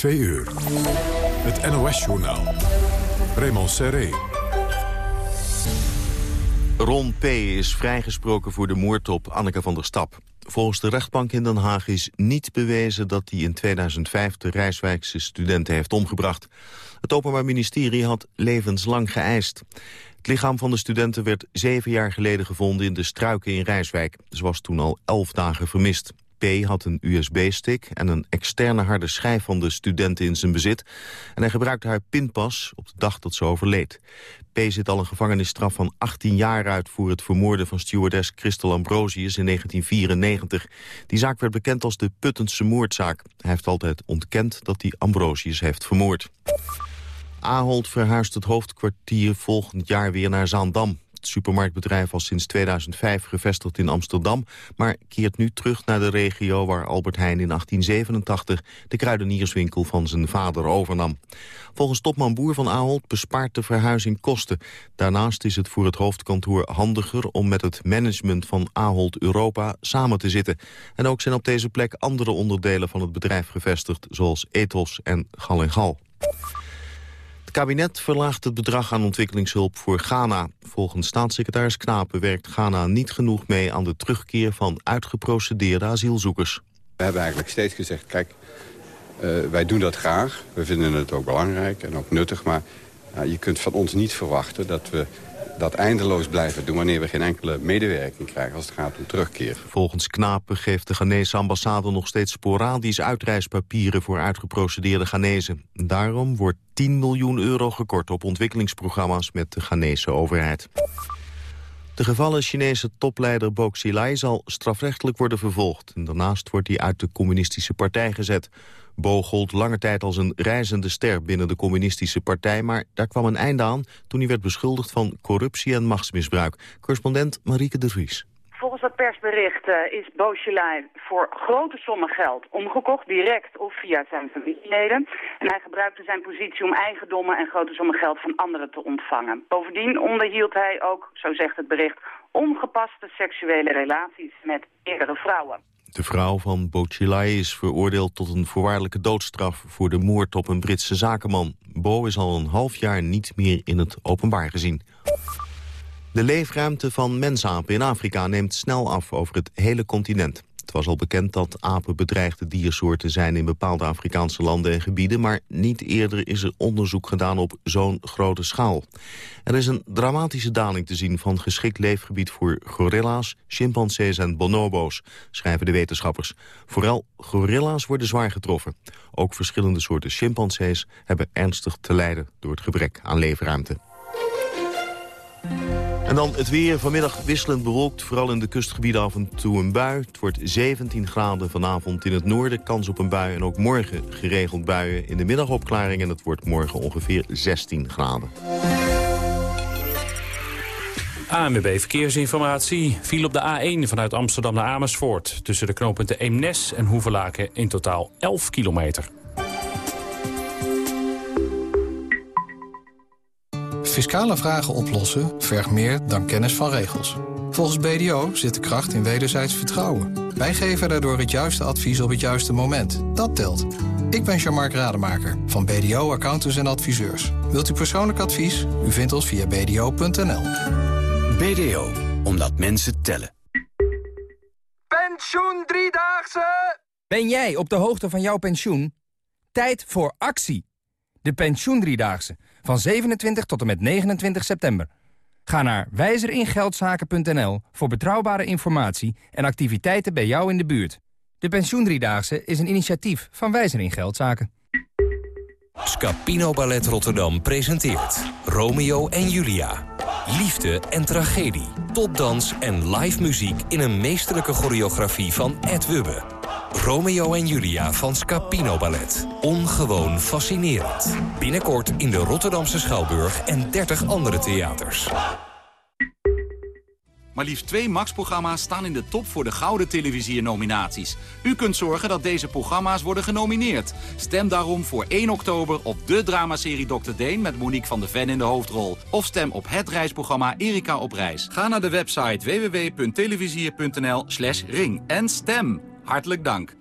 2 uur. Het NOS-journaal. Raymond Serré. Ron P. is vrijgesproken voor de moord op Anneke van der Stap. Volgens de rechtbank in Den Haag is niet bewezen dat hij in 2005 de Rijswijkse studenten heeft omgebracht. Het Openbaar Ministerie had levenslang geëist. Het lichaam van de studenten werd zeven jaar geleden gevonden in de struiken in Rijswijk. Ze was toen al elf dagen vermist. P. had een USB-stick en een externe harde schijf van de studenten in zijn bezit. En hij gebruikte haar pinpas op de dag dat ze overleed. P. zit al een gevangenisstraf van 18 jaar uit voor het vermoorden van stewardess Christel Ambrosius in 1994. Die zaak werd bekend als de Puttense moordzaak. Hij heeft altijd ontkend dat hij Ambrosius heeft vermoord. Ahold verhuist het hoofdkwartier volgend jaar weer naar Zaandam. Het supermarktbedrijf was sinds 2005 gevestigd in Amsterdam... maar keert nu terug naar de regio waar Albert Heijn in 1887... de kruidenierswinkel van zijn vader overnam. Volgens topman Boer van Ahold bespaart de verhuizing kosten. Daarnaast is het voor het hoofdkantoor handiger... om met het management van Ahold Europa samen te zitten. En ook zijn op deze plek andere onderdelen van het bedrijf gevestigd... zoals Ethos en Gal en Gal. Het kabinet verlaagt het bedrag aan ontwikkelingshulp voor Ghana. Volgens staatssecretaris Knapen werkt Ghana niet genoeg mee... aan de terugkeer van uitgeprocedeerde asielzoekers. We hebben eigenlijk steeds gezegd, kijk, uh, wij doen dat graag. We vinden het ook belangrijk en ook nuttig. Maar je kunt van ons niet verwachten dat we dat eindeloos blijven doen... wanneer we geen enkele medewerking krijgen als het gaat om terugkeer. Volgens Knapen geeft de Ghanese ambassade nog steeds sporadisch uitreispapieren... voor uitgeprocedeerde Ghanese. Daarom wordt 10 miljoen euro gekort op ontwikkelingsprogramma's met de Ghanese overheid. De gevallen Chinese topleider Bo Xilai zal strafrechtelijk worden vervolgd. Daarnaast wordt hij uit de communistische partij gezet. Bo gold lange tijd als een reizende ster binnen de communistische partij... maar daar kwam een einde aan toen hij werd beschuldigd van corruptie en machtsmisbruik. Correspondent Marieke de Vries. Volgens dat persbericht uh, is Beaujolais voor grote sommen geld omgekocht, direct of via zijn familieleden. En hij gebruikte zijn positie om eigendommen en grote sommen geld van anderen te ontvangen. Bovendien onderhield hij ook, zo zegt het bericht, ongepaste seksuele relaties met eerdere vrouwen. De vrouw van Bocilai is veroordeeld tot een voorwaardelijke doodstraf... voor de moord op een Britse zakenman. Bo is al een half jaar niet meer in het openbaar gezien. De leefruimte van mensapen in Afrika neemt snel af over het hele continent. Het was al bekend dat apen bedreigde diersoorten zijn in bepaalde Afrikaanse landen en gebieden, maar niet eerder is er onderzoek gedaan op zo'n grote schaal. Er is een dramatische daling te zien van geschikt leefgebied voor gorilla's, chimpansees en bonobo's, schrijven de wetenschappers. Vooral gorilla's worden zwaar getroffen. Ook verschillende soorten chimpansees hebben ernstig te lijden door het gebrek aan leefruimte. En dan het weer. Vanmiddag wisselend bewolkt. Vooral in de kustgebieden af en toe een bui. Het wordt 17 graden vanavond in het noorden. Kans op een bui. En ook morgen geregeld buien. In de middagopklaring. En het wordt morgen ongeveer 16 graden. ANWB Verkeersinformatie viel op de A1 vanuit Amsterdam naar Amersfoort. Tussen de knooppunten Eemnes en Hoevelaken in totaal 11 kilometer. Fiscale vragen oplossen vergt meer dan kennis van regels. Volgens BDO zit de kracht in wederzijds vertrouwen. Wij geven daardoor het juiste advies op het juiste moment. Dat telt. Ik ben Jean-Marc Rademaker van BDO Accountants en Adviseurs. Wilt u persoonlijk advies? U vindt ons via bdo.nl. BDO, omdat mensen tellen. Pensioen Driedaagse! Ben jij op de hoogte van jouw pensioen? Tijd voor actie. De Pensioen Driedaagse van 27 tot en met 29 september. Ga naar wijzeringeldzaken.nl voor betrouwbare informatie en activiteiten bij jou in de buurt. De Pensioendriedaagse is een initiatief van Wijzer in Geldzaken. Scapino Ballet Rotterdam presenteert Romeo en Julia. Liefde en tragedie, topdans en live muziek in een meesterlijke choreografie van Ed Wubbe. Romeo en Julia van Scapino Ballet. Ongewoon fascinerend. Binnenkort in de Rotterdamse Schouwburg en 30 andere theaters. Maar liefst twee Max-programma's staan in de top voor de Gouden Televisie-nominaties. U kunt zorgen dat deze programma's worden genomineerd. Stem daarom voor 1 oktober op de dramaserie Dr. Deen... met Monique van de Ven in de hoofdrol. Of stem op het reisprogramma Erika op reis. Ga naar de website www.televisier.nl ring en stem. Hartelijk dank.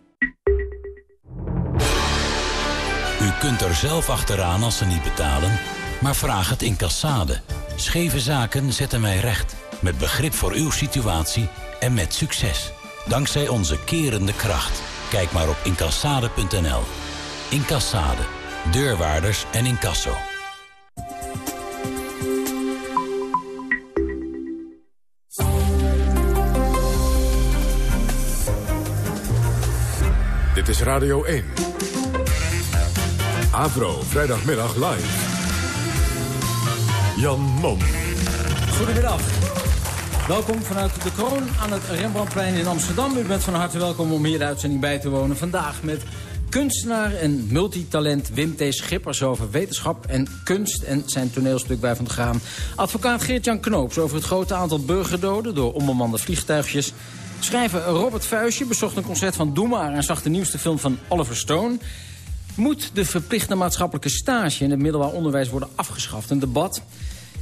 U kunt er zelf achteraan als ze niet betalen, maar vraag het in Cassade. Scheve zaken zetten wij recht. Met begrip voor uw situatie en met succes. Dankzij onze kerende kracht. Kijk maar op incassade.nl. Incassade. Deurwaarders en incasso. Is Radio 1. Avro, vrijdagmiddag live. Jan Mom. Goedemiddag. Welkom vanuit de kroon aan het Rembrandtplein in Amsterdam. U bent van harte welkom om hier de uitzending bij te wonen. Vandaag met kunstenaar en multitalent Wim T. Schippers over wetenschap en kunst... en zijn toneelstuk bij Van de Graan. Advocaat Geert-Jan Knoops over het grote aantal burgerdoden... door onbemande vliegtuigjes. Schrijver Robert Vuijsje bezocht een concert van Doema... en zag de nieuwste film van Oliver Stone... Moet de verplichte maatschappelijke stage in het middelbaar onderwijs worden afgeschaft? Een debat.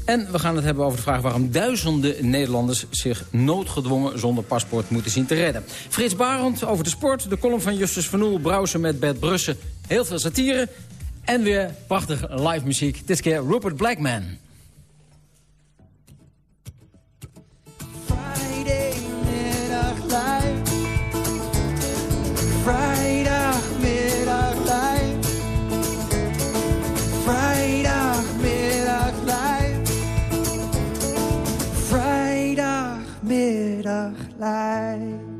En we gaan het hebben over de vraag waarom duizenden Nederlanders zich noodgedwongen zonder paspoort moeten zien te redden. Frits Barend over de sport, de column van Justus Van Oel, Brouwsen met Bert Brussen. Heel veel satire en weer prachtige live muziek. Dit keer Rupert Blackman. Live.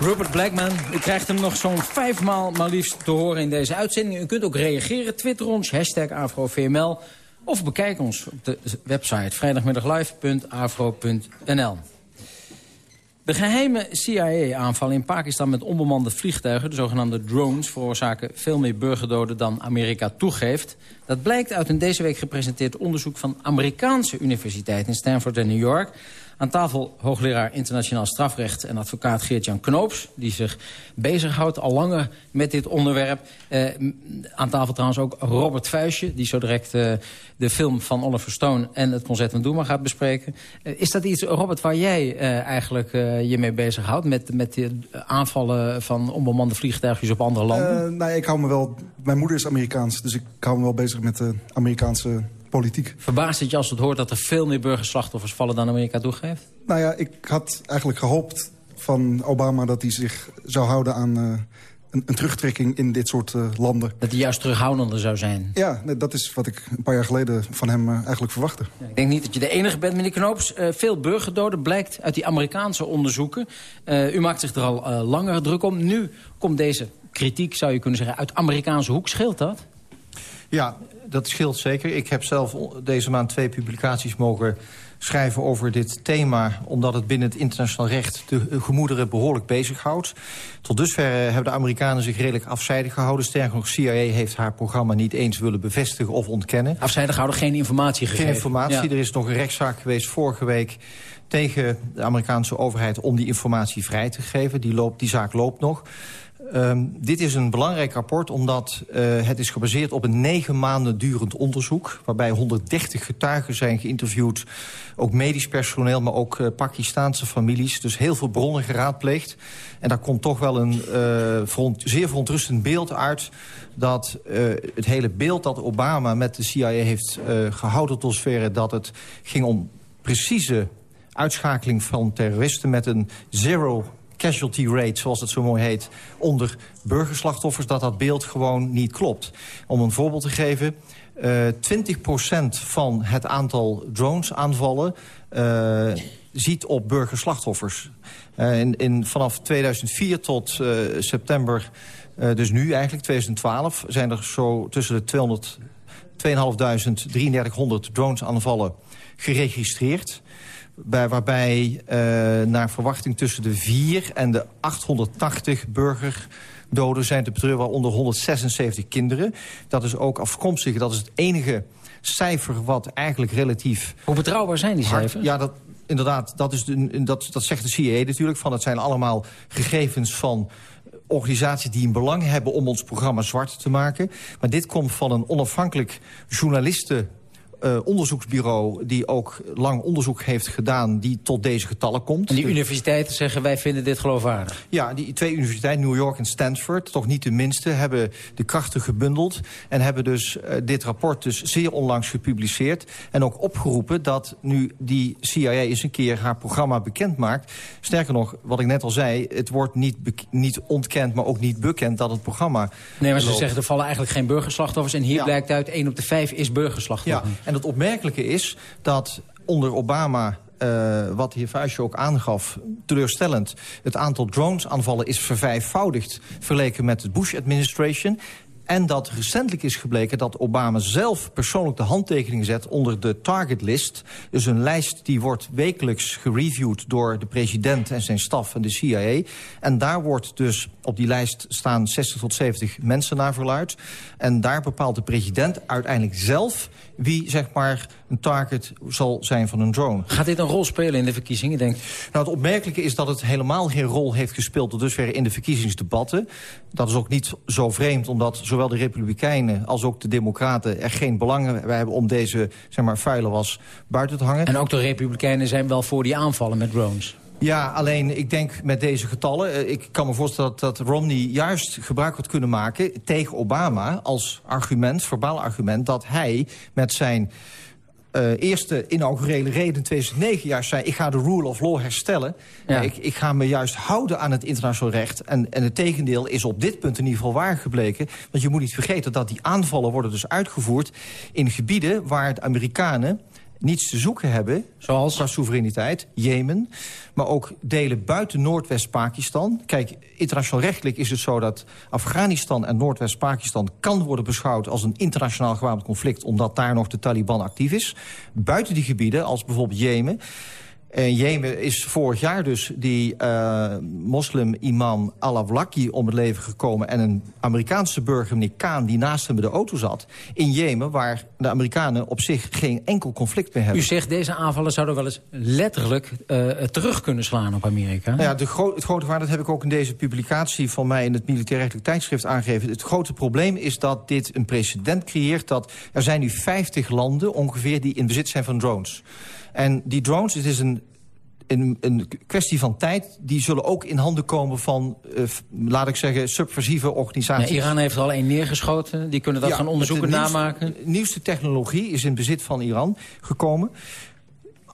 Rupert Blackman, u krijgt hem nog zo'n vijfmaal maar liefst te horen in deze uitzending. U kunt ook reageren, twitter ons, hashtag AfroVML... of bekijk ons op de website vrijdagmiddaglive.afro.nl. De geheime CIA-aanval in Pakistan met onbemande vliegtuigen... de zogenaamde drones, veroorzaken veel meer burgerdoden dan Amerika toegeeft. Dat blijkt uit een deze week gepresenteerd onderzoek... van Amerikaanse universiteiten in Stanford en New York... Aan tafel hoogleraar internationaal strafrecht en advocaat Geert-Jan Knoops... die zich bezighoudt al langer met dit onderwerp. Eh, aan tafel trouwens ook Robert Vuijsje... die zo direct eh, de film van Oliver Stone en het concert van Doema gaat bespreken. Uh, is dat iets, Robert, waar jij eigenlijk je mee bezighoudt... met, met de aanvallen van onbemande vliegtuigjes op andere landen? nou, ik hou me wel... Mijn moeder is Amerikaans, dus ik hou me wel bezig met de Amerikaanse politiek. Verbaast het je als het hoort dat er veel meer burgerslachtoffers vallen dan Amerika toegeeft? Nou ja, ik had eigenlijk gehoopt van Obama dat hij zich zou houden aan uh, een, een, terugtrekking in dit soort uh, landen. Dat hij juist terughoudender zou zijn? Ja, nee, dat is wat ik een paar jaar geleden van hem uh, eigenlijk verwachtte. Ja, ik denk niet dat je de enige bent, meneer Knoops. veel burgerdoden blijkt uit die Amerikaanse onderzoeken. u maakt zich er al langer druk om. Nu komt deze kritiek, zou je kunnen zeggen, uit Amerikaanse hoek. Scheelt dat? Ja, dat scheelt zeker. Ik heb zelf deze maand twee publicaties mogen schrijven over dit thema... omdat het binnen het internationaal recht de gemoederen behoorlijk bezighoudt. Tot dusver hebben de Amerikanen zich redelijk afzijdig gehouden. Sterker nog, CIA heeft haar programma niet eens willen bevestigen of ontkennen. Afzijdig houden, geen informatie gegeven. Geen informatie. Ja. Er is nog een rechtszaak geweest vorige week tegen de Amerikaanse overheid... om die informatie vrij te geven. Die, loopt, die zaak loopt nog. Um, dit is een belangrijk rapport omdat uh, het is gebaseerd op een negen maanden durend onderzoek... waarbij 130 getuigen zijn geïnterviewd. Ook medisch personeel, maar ook uh, Pakistaanse families. Dus heel veel bronnen geraadpleegd. En daar komt toch wel een front, zeer verontrustend beeld uit... dat het hele beeld dat Obama met de CIA heeft gehouden tot zover... dat het ging om precieze uitschakeling van terroristen... met een zero casualty rate, zoals het zo mooi heet... onder burgerslachtoffers, dat dat beeld gewoon niet klopt. Om een voorbeeld te geven... Uh, 20% van het aantal drones-aanvallen uh, ziet op burgerslachtoffers. Uh, in, in, vanaf 2004 tot september, dus nu eigenlijk, 2012... zijn er zo tussen de 200, 2500, 3300 drones-aanvallen geregistreerd bij, waarbij uh, naar verwachting tussen de 4 en de 880 burgerdoden zijn te betreuren, waaronder 176 kinderen. Dat is ook afkomstig, dat is het enige cijfer wat eigenlijk relatief... Hoe betrouwbaar zijn die cijfers? Hard, ja, dat, inderdaad, dat, is de, dat, dat zegt de CIA natuurlijk. Van, het zijn allemaal gegevens van organisaties die een belang hebben om ons programma zwart te maken. Maar dit komt van een onafhankelijk journalisten uh, onderzoeksbureau... die ook lang onderzoek heeft gedaan, die tot deze getallen komt. En die universiteiten zeggen, wij vinden dit geloofwaardig? Ja, die twee universiteiten, New York en Stanford... toch niet de minste, hebben de krachten gebundeld... en hebben dus uh, dit rapport dus zeer onlangs gepubliceerd... en ook opgeroepen dat nu die CIA eens een keer haar programma bekend maakt. Sterker nog, wat ik net al zei, het wordt niet, niet ontkend... maar ook niet bekend dat het programma... Nee, maar ze zeggen er vallen eigenlijk geen burgerslachtoffers... en hier ja. blijkt uit, 1 op de 5 is burgerslachtoffer. Ja, en het opmerkelijke is dat onder Obama uh, wat de heer Vuijsje ook aangaf, teleurstellend. Het aantal drones-aanvallen is vervijfvoudigd vergeleken met de Bush-administration. En dat recentelijk is gebleken dat Obama zelf persoonlijk de handtekening zet onder de target list. Dus een lijst die wordt wekelijks gereviewd door de president en zijn staf en de CIA. En daar wordt dus op die lijst staan 60 tot 70 mensen naar verluid. En daar bepaalt de president uiteindelijk zelf wie zeg maar een target zal zijn van een drone. Gaat dit een rol spelen in de verkiezingen, denk Nou, het opmerkelijke is dat het helemaal geen rol heeft gespeeld... tot dusver in de verkiezingsdebatten. Dat is ook niet zo vreemd, omdat zowel de Republikeinen... als ook de Democraten er geen belang bij hebben... om deze zeg maar, vuile was buiten te hangen. En ook de Republikeinen zijn wel voor die aanvallen met drones. Ja, alleen ik denk met deze getallen... Eh, ik kan me voorstellen dat, dat Romney juist gebruik had kunnen maken... tegen Obama als argument, verbaal argument... dat hij met zijn uh, eerste inaugurele reden in 2009 juist zei... ik ga de rule of law herstellen. Ja. Ik, ik, ga me juist houden aan het internationaal recht. En, en het tegendeel is op dit punt in ieder geval waar gebleken. Want je moet niet vergeten dat die aanvallen worden dus uitgevoerd... in gebieden waar de Amerikanen niets te zoeken hebben... Zoals? qua soevereiniteit, Jemen... maar ook delen buiten Noordwest-Pakistan. Kijk, internationaal rechtelijk is het zo dat Afghanistan en Noordwest-Pakistan... kan worden beschouwd als een internationaal gewapend conflict... omdat daar nog de Taliban actief is. Buiten die gebieden, als bijvoorbeeld Jemen... En Jemen is vorig jaar dus die uh, moslim-imam al-Awlaki om het leven gekomen... en een Amerikaanse burger, meneer Kaan, die naast hem bij de auto zat... in Jemen, waar de Amerikanen op zich geen enkel conflict meer hebben. U zegt, deze aanvallen zouden wel eens letterlijk uh, terug kunnen slaan op Amerika? Nou ja, de gro het grote waar, dat heb ik ook in deze publicatie van mij... in het militair-rechtelijk tijdschrift aangegeven. Het grote probleem is dat dit een precedent creëert... dat er zijn nu 50 landen ongeveer die in bezit zijn van drones... En die drones, het is een, kwestie van tijd... die zullen ook in handen komen van, uh, laat ik zeggen, subversieve organisaties. Iran heeft er al één neergeschoten. Die kunnen dat ja, gaan onderzoeken, namaken. De nieuwste technologie is in bezit van Iran gekomen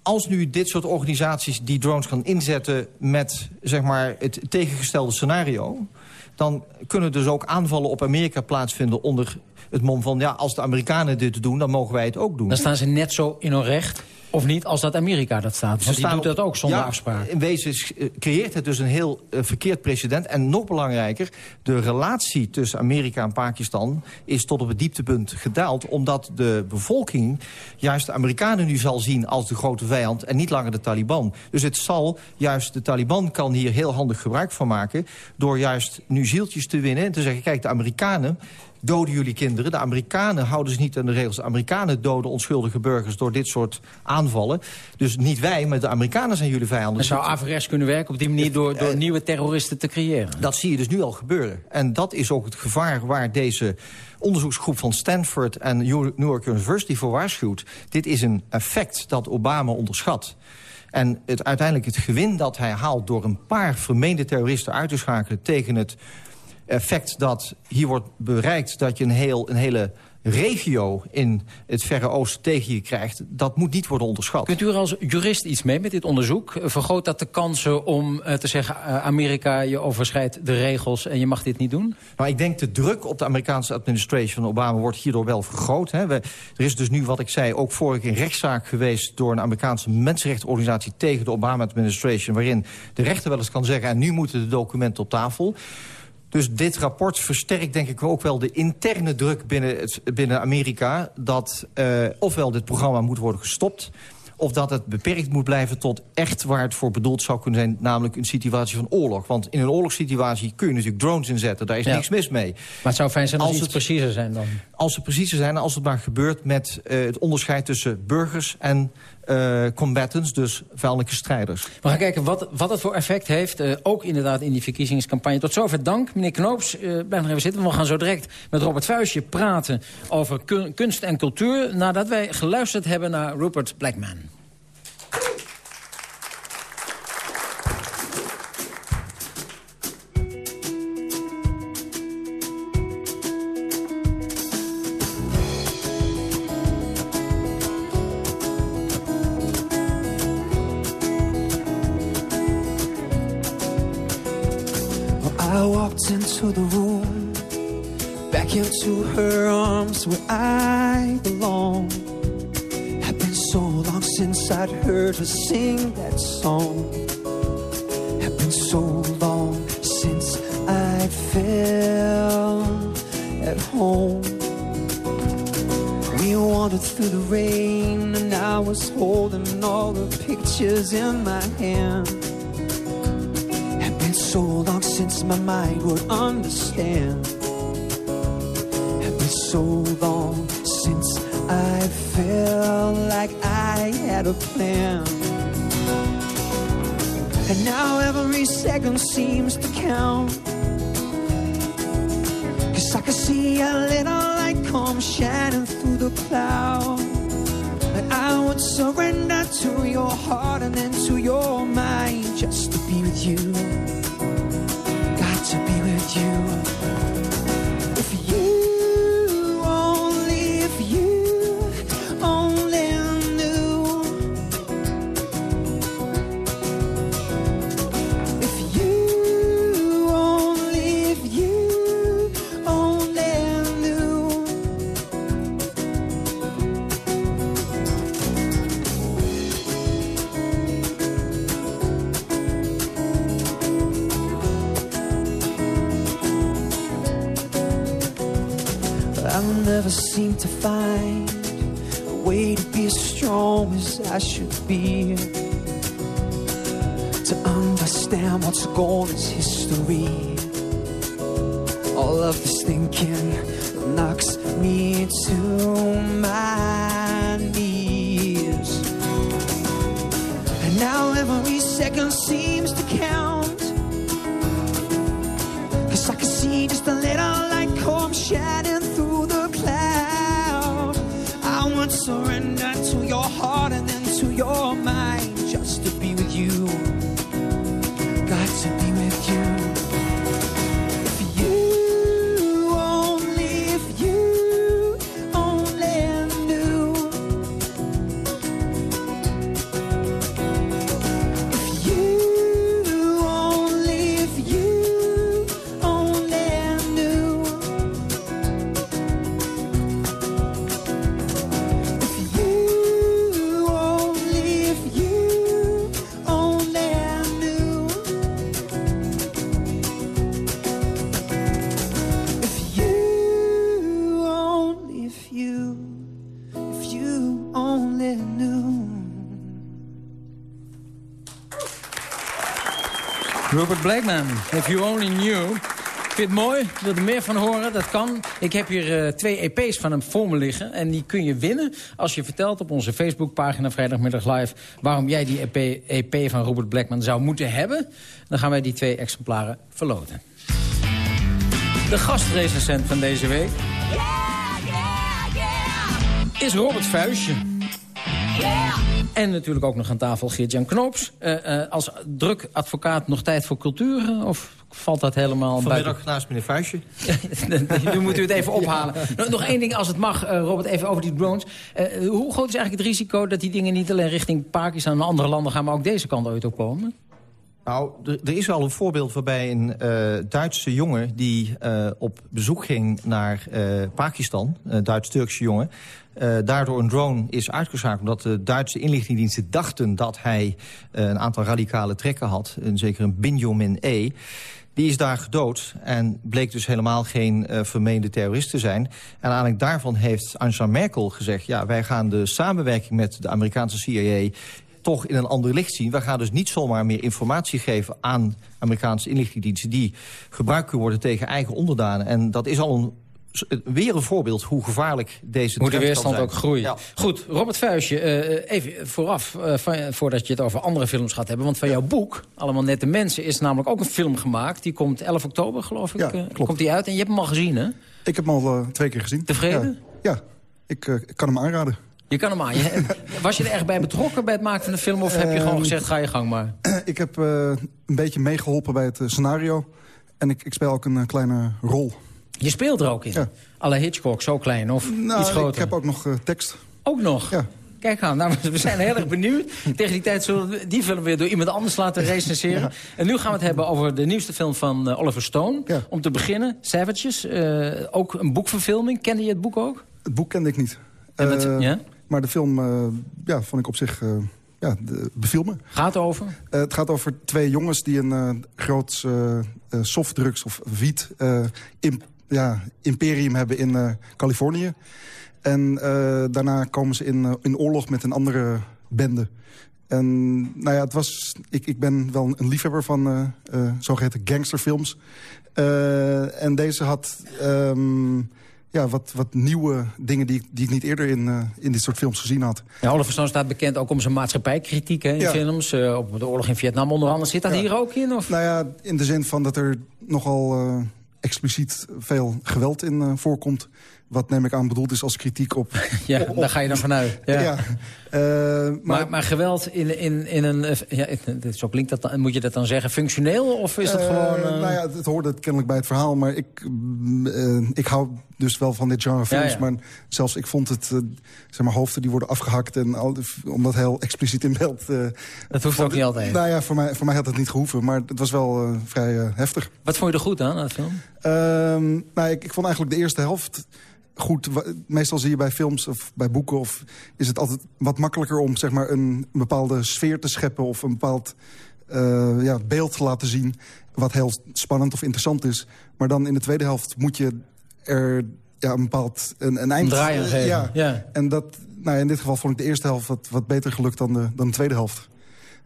als nu dit soort organisaties die drones gaan inzetten... met zeg maar, het tegengestelde scenario... dan kunnen dus ook aanvallen op Amerika plaatsvinden onder het mom van... ja, als de Amerikanen dit doen, dan mogen wij het ook doen. Dan staan ze net zo in hun recht of niet als dat Amerika dat staat. Want die doet dat ook zonder ja, afspraak. In wezen eh, creëert het dus een heel uh, verkeerd precedent. En nog belangrijker, de relatie tussen Amerika en Pakistan... is tot op het dieptepunt gedaald. Omdat de bevolking juist de Amerikanen nu zal zien als de grote vijand... en niet langer de Taliban. Dus het zal juist, de Taliban kan hier heel handig gebruik van maken... door juist nu zieltjes te winnen en te zeggen... kijk, de Amerikanen doden jullie kinderen. De Amerikanen houden zich niet aan de regels. De Amerikanen doden onschuldige burgers door dit soort aanvallen. Dus niet wij, maar de Amerikanen zijn jullie vijanden. En zou averechts kunnen werken op die manier door, door nieuwe terroristen te creëren? Dat zie je dus nu al gebeuren. En dat is ook het gevaar waar deze onderzoeksgroep van Stanford en New York University voor waarschuwt. Dit is een effect dat Obama onderschat. En het, uiteindelijk het gewin dat hij haalt door een paar vermeende terroristen uit te schakelen tegen het effect dat hier wordt bereikt... dat je een, heel, een hele regio in het Verre Oosten tegen je krijgt... dat moet niet worden onderschat. Kunt u er als jurist iets mee met dit onderzoek? Vergroot dat de kansen om uh, te zeggen... Uh, Amerika, je overschrijdt de regels en je mag dit niet doen? Nou, ik denk de druk op de Amerikaanse administration van Obama... wordt hierdoor wel vergroot. Hè. We, er is dus nu, wat ik zei, ook vorige keer een rechtszaak geweest... door een Amerikaanse mensenrechtenorganisatie tegen de Obama-administration... waarin de rechter wel eens kan zeggen... en nu moeten de documenten op tafel... Dus dit rapport versterkt denk ik ook wel de interne druk binnen, het, binnen Amerika... dat uh, ofwel dit programma moet worden gestopt of dat het beperkt moet blijven tot echt waar het voor bedoeld zou kunnen zijn... namelijk een situatie van oorlog. Want in een oorlogssituatie kun je natuurlijk drones inzetten. Daar is ja. niks mis mee. Maar het zou fijn zijn als, als het preciezer zijn dan? Als het preciezer zijn en als het maar gebeurt met uh, het onderscheid tussen burgers en uh, combatants, dus vijandelijke strijders. We gaan kijken wat, wat het voor effect heeft, uh, ook inderdaad in die verkiezingscampagne. Tot zover dank, meneer Knoops. Uh, blijf nog even zitten, we gaan zo direct met Robert Vuistje praten over kunst en cultuur... nadat wij geluisterd hebben naar Rupert Blackman. Into the room, back into her arms where I belong. Had been so long since I'd heard her sing that song. Had been so long since I felt at home. We wandered through the rain, and I was holding all the pictures in my hand so long since my mind would understand. Have been so long since I felt like I had a plan. And now every second seems to count. Cause I can see a little light come shining through the cloud. And I would surrender to your heart and then to your mind just to be with you you. Be. To understand what's gone is history. All of this thinking knocks me to my knees. And now every second seems to count. Cause I can see just a little light come shining Blackman, If You Only Knew. Ik vind het mooi, wil er meer van horen, dat kan. Ik heb hier uh, twee EP's van hem voor me liggen. En die kun je winnen als je vertelt op onze Facebookpagina Vrijdagmiddag Live... waarom jij die EP, EP van Robert Blackman zou moeten hebben. Dan gaan wij die twee exemplaren verloten. De gastrecensent van deze week... is Robert Vuistje. En natuurlijk ook nog aan tafel Geert-Jan Knoops. Uh, uh, als drukadvocaat nog tijd voor cultuur? Of valt dat helemaal Vanmiddag buiten? naast meneer Vuistje. nu moet u het even ophalen. nog één ding als het mag, uh, Robert, even over die drones. hoe groot is eigenlijk het risico dat die dingen niet alleen richting Pakistan en andere landen gaan... maar ook deze kant ooit opkomen? Nou, er is al een voorbeeld waarbij een uh, Duitse jongen... die uh, op bezoek ging naar uh, Pakistan, een Duits-Turkse jongen... daardoor een drone is uitgeschakeld omdat de Duitse inlichtingendiensten dachten... dat hij een aantal radicale trekken had, een, zeker een Benjamin E. Die is daar gedood en bleek dus helemaal geen vermeende terrorist te zijn. En aanleiding daarvan heeft Angela Merkel gezegd... ja, wij gaan de samenwerking met de Amerikaanse CIA toch in een ander licht zien. We gaan dus niet zomaar meer informatie geven aan Amerikaanse inlichtingendiensten... die gebruikt kunnen worden tegen eigen onderdanen. En dat is al een weer een voorbeeld hoe gevaarlijk deze Hoe de weerstand ook groeit. Ja. Goed, Robert Vuijsje, eh, even vooraf, eh, van- voordat je het over andere films gaat hebben. Want van jouw boek, Allemaal Nette Mensen, is namelijk ook een film gemaakt. Die komt 11 oktober, geloof ik. Ja, eh, klopt. Komt die uit en je hebt hem al gezien, hè? Ik heb hem al twee keer gezien. Tevreden? Ja, ja. Ik, ik kan hem aanraden. Je kan hem aan. Je- was je er echt bij betrokken bij het maken van de film? Of heb je gewoon Ehm, gezegd, ga je gang maar? ik heb eh, een beetje meegeholpen bij het eh, scenario. En ik, ik speel ook een eh, kleine rol. Je speelt er ook in. Ja. Alle Hitchcock, zo klein of Nou, iets groter? ik heb ook nog eh, tekst. Ook nog? Ja. Kijk aan, nou, we zijn heel erg benieuwd. Tegen die tijd zullen we die film weer door iemand anders laten recenseren. En nu gaan we het hebben over de nieuwste film van eh, Oliver Stone. Om te beginnen, Savages. eh, ook een boekverfilming. Kende je het boek ook? Het boek kende ik niet. Eh, ja? Maar de film eh, ja, vond ik op zich eh, ja, de, beviel me. Gaat over? Eh, het gaat over twee jongens die een groot softdrugs of wiet ja, imperium hebben in Californië. En daarna komen ze in, in oorlog met een andere bende. En nou ja, het was, ik, ik ben wel een liefhebber van eh eh, zogeheten gangsterfilms. En deze had ehm, ja, wat, wat nieuwe dingen die, ik- die ik niet eerder in, eh, in dit soort films gezien had. Ja, Oliver Stone staat bekend ook om zijn maatschappijkritiek hè, in Ja. films. eh, op de oorlog in Vietnam onder andere. Zit dat Ja. hier ook in? Of? Nou ja, in de zin van dat er nogal eh, expliciet veel geweld in voorkomt. Wat neem ik aan bedoeld is als kritiek op... Ja, op- daar ga je dan vanuit. Ja. Ja. Eh, maar, Maar, maar geweld in, in, in een... eh, Ja, zo klinkt dat dan, moet je dat dan zeggen, functioneel? Of is dat eh, gewoon... Nou ja, het, het hoorde kennelijk bij het verhaal. Maar ik, ik hou dus wel van dit genre films. Ja, ja. Maar zelfs ik vond het, zeg maar, hoofden die worden afgehakt. En al, om dat heel expliciet in beeld... eh, Dat hoeft ook niet altijd. Nou ja, voor mij, voor mij had het niet gehoeven. Maar het was wel vrij heftig. Wat vond je er goed aan, aan het film? Ehm, nou, ik, ik vond eigenlijk de eerste helft goed. Meestal zie je bij films of bij boeken... Of is het altijd wat makkelijker om zeg maar, een, een bepaalde sfeer te scheppen... of een bepaald eh, ja, beeld te laten zien... wat heel spannend of interessant is. Maar dan in de tweede helft moet je er ja, een bepaald een, een eind... Een draai aan eh, geven, ja. ja. En dat, nou, ja, in dit geval vond ik de eerste helft wat, wat beter gelukt dan de, dan de tweede helft.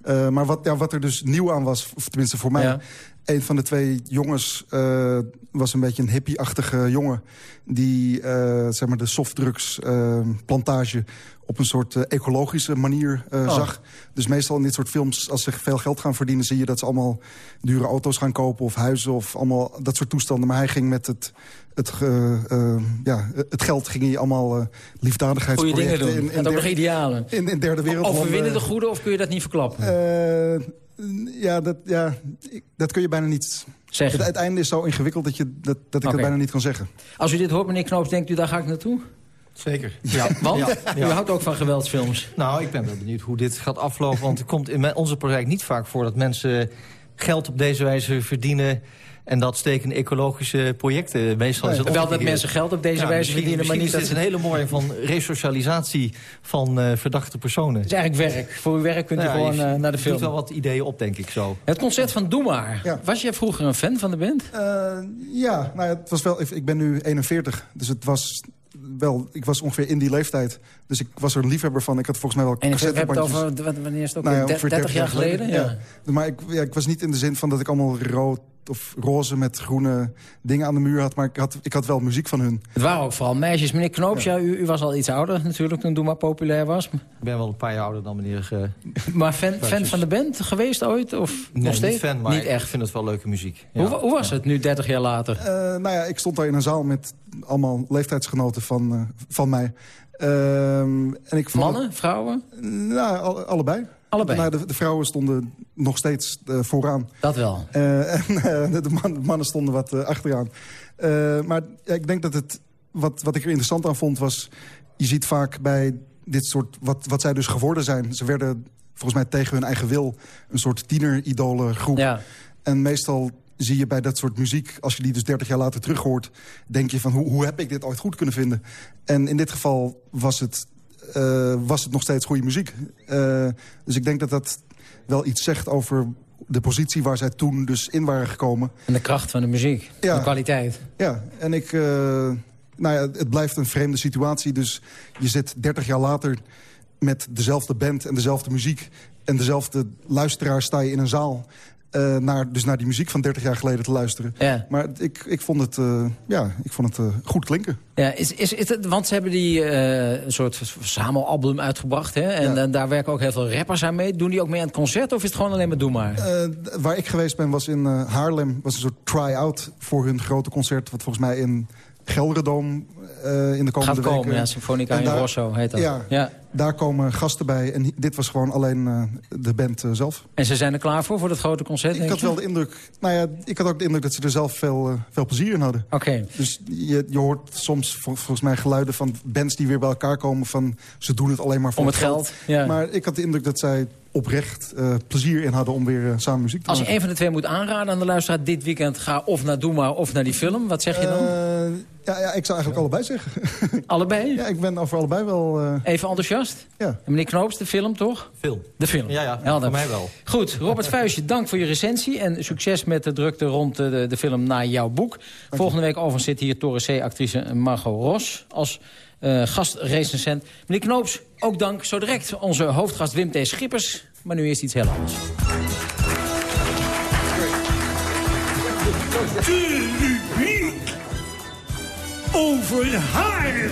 Eh, maar wat, ja, wat er dus nieuw aan was, of tenminste voor mij... Ja. Een van de twee jongens eh, was een beetje een hippie-achtige jongen... die eh, zeg maar de softdrugs-plantage op een soort eh, ecologische manier eh, Oh. zag. Dus meestal in dit soort films, als ze veel geld gaan verdienen... zie je dat ze allemaal dure auto's gaan kopen of huizen of allemaal dat soort toestanden. Maar hij ging met het, het, eh, eh, ja, het geld ging hij allemaal eh liefdadigheidsprojecten... dingen doen. in, in, en ook nog idealen. in, in derde wereld. Overwinnen de goede of kun je dat niet verklappen? Ja, dat, ja, ik- dat kun je bijna niet Zeggen. Het, het einde is zo ingewikkeld dat, je, dat, dat ik het bijna niet kan zeggen. Als u dit hoort, meneer Knoops, denkt u, daar ga ik naartoe? Zeker. Ja, want Ja, u houdt ook van geweldsfilms. Nou, ik ben wel benieuwd hoe dit gaat aflopen. Want het komt in mijn- onze praktijk niet vaak voor dat mensen geld op deze wijze verdienen... en dat steken ecologische projecten. Meestal is het Wel dat mensen geld op deze Ja, wijze misschien- verdienen, maar niet is een hele mooie van resocialisatie van eh, verdachte personen. Het is eigenlijk werk. Voor uw werk kunt u Nou ja, gewoon eh, naar de film. wel wat ideeën op, denk ik zo. Het concert van Doe Maar. Ja. Was jij vroeger een fan van de band? Eh, ja, nou ja, het was wel, ik, ik ben nu 41, dus het was wel, ik was ongeveer in die leeftijd. Dus ik was er een liefhebber van. Ik had volgens mij wel En ik heb het cassettebandjes. over, wat- wanneer is het ook? Nou ja, weer? ongeveer 30 jaar geleden? Ja. Maar ik, ja, ik was niet in de zin van dat ik allemaal rood of roze met groene dingen aan de muur had. Maar ik had, ik had wel muziek van hun. Het waren ook vooral meisjes. Meneer Knoops, ja. u, u was al iets ouder natuurlijk toen Doe Maar populair was. Ik ben wel een paar jaar ouder dan meneer... eh, Maar fan, fan van de band geweest ooit? Of nee, nog steeds? niet fan, maar Niet ik echt. vind het wel leuke muziek. Ja. Hoe, hoe was het nu 30 jaar later? Eh, nou ja, ik stond daar in een zaal met allemaal leeftijdsgenoten van, eh, van mij. Ehm, en ik vond Mannen, vrouwen? nou, alle- allebei. Allebei. Nou, de, de vrouwen stonden nog steeds eh, vooraan. Dat wel. Eh, en eh, de, man- de mannen stonden wat achteraan. Maar ja, ik denk dat het, wat, wat ik er interessant aan vond was... je ziet vaak bij dit soort, wat, wat zij dus geworden zijn... ze werden volgens mij tegen hun eigen wil een soort tiener groep. Ja. En meestal zie je bij dat soort muziek, als je die dus 30 jaar later terug hoort... denk je van, hoe, hoe heb ik dit ooit goed kunnen vinden? En in dit geval was het, eh, was het nog steeds goede muziek. Eh, dus ik denk dat dat wel iets zegt over de positie waar zij toen dus in waren gekomen. En de kracht van de muziek. Ja. De kwaliteit. Ja, en ik... eh, nou ja, het blijft een vreemde situatie. Dus je zit 30 jaar later met dezelfde band en dezelfde muziek... en dezelfde luisteraar sta je in een zaal... eh, naar, dus naar die muziek van 30 jaar geleden te luisteren. Ja. Maar ik, ik vond het, eh, ja, ik vond het eh, goed klinken. Ja, is, is, is het, want ze hebben die een soort verzamelalbum uitgebracht. Hè? En, en daar werken ook heel veel rappers aan mee. Doen die ook mee aan het concert of is het gewoon alleen maar Doe Maar? Waar ik geweest ben was in Haarlem. was een soort try-out voor hun grote concert... wat volgens mij in Gelderdoom in de komende Gaat komen, weken... ja, Symfonica in Rosso heet dat. Ja, Ja. Daar komen gasten bij. En dit was gewoon alleen eh, de band eh, zelf. En ze zijn er klaar voor, voor dat grote concert, Ik had je? wel de indruk... Nou ja, ik had ook de indruk dat ze er zelf veel, eh, veel plezier in hadden. Oké. Dus je, je hoort soms vol- volgens mij geluiden van bands die weer bij elkaar komen... van ze doen het alleen maar voor Om het geld, ja. Maar ik had de indruk dat zij oprecht eh, plezier in hadden om weer eh, samen muziek te Als je maken. een van de twee moet aanraden aan de luisteraar dit weekend... ga of naar Doe Maar of naar die film. Wat zeg je dan? Eh, ja, ja, ik zou eigenlijk allebei zeggen. allebei? Ja, ik ben over allebei wel... eh, Even enthousiast? Ja. En meneer Knoops, de film toch? Film. De film. Ja, ja, Helder. voor mij wel. Goed, Robert Vuijsje, dank voor je recensie. En succes met de drukte rond de, de, film naar jouw boek. Volgende week overigens zit hier Torre C-actrice Margot Ros als eh gastrecensent. Meneer Knoops, ook dank. Zo direct onze hoofdgast Wim T. Schippers. Maar nu eerst iets heel anders. De rubriek over Haren.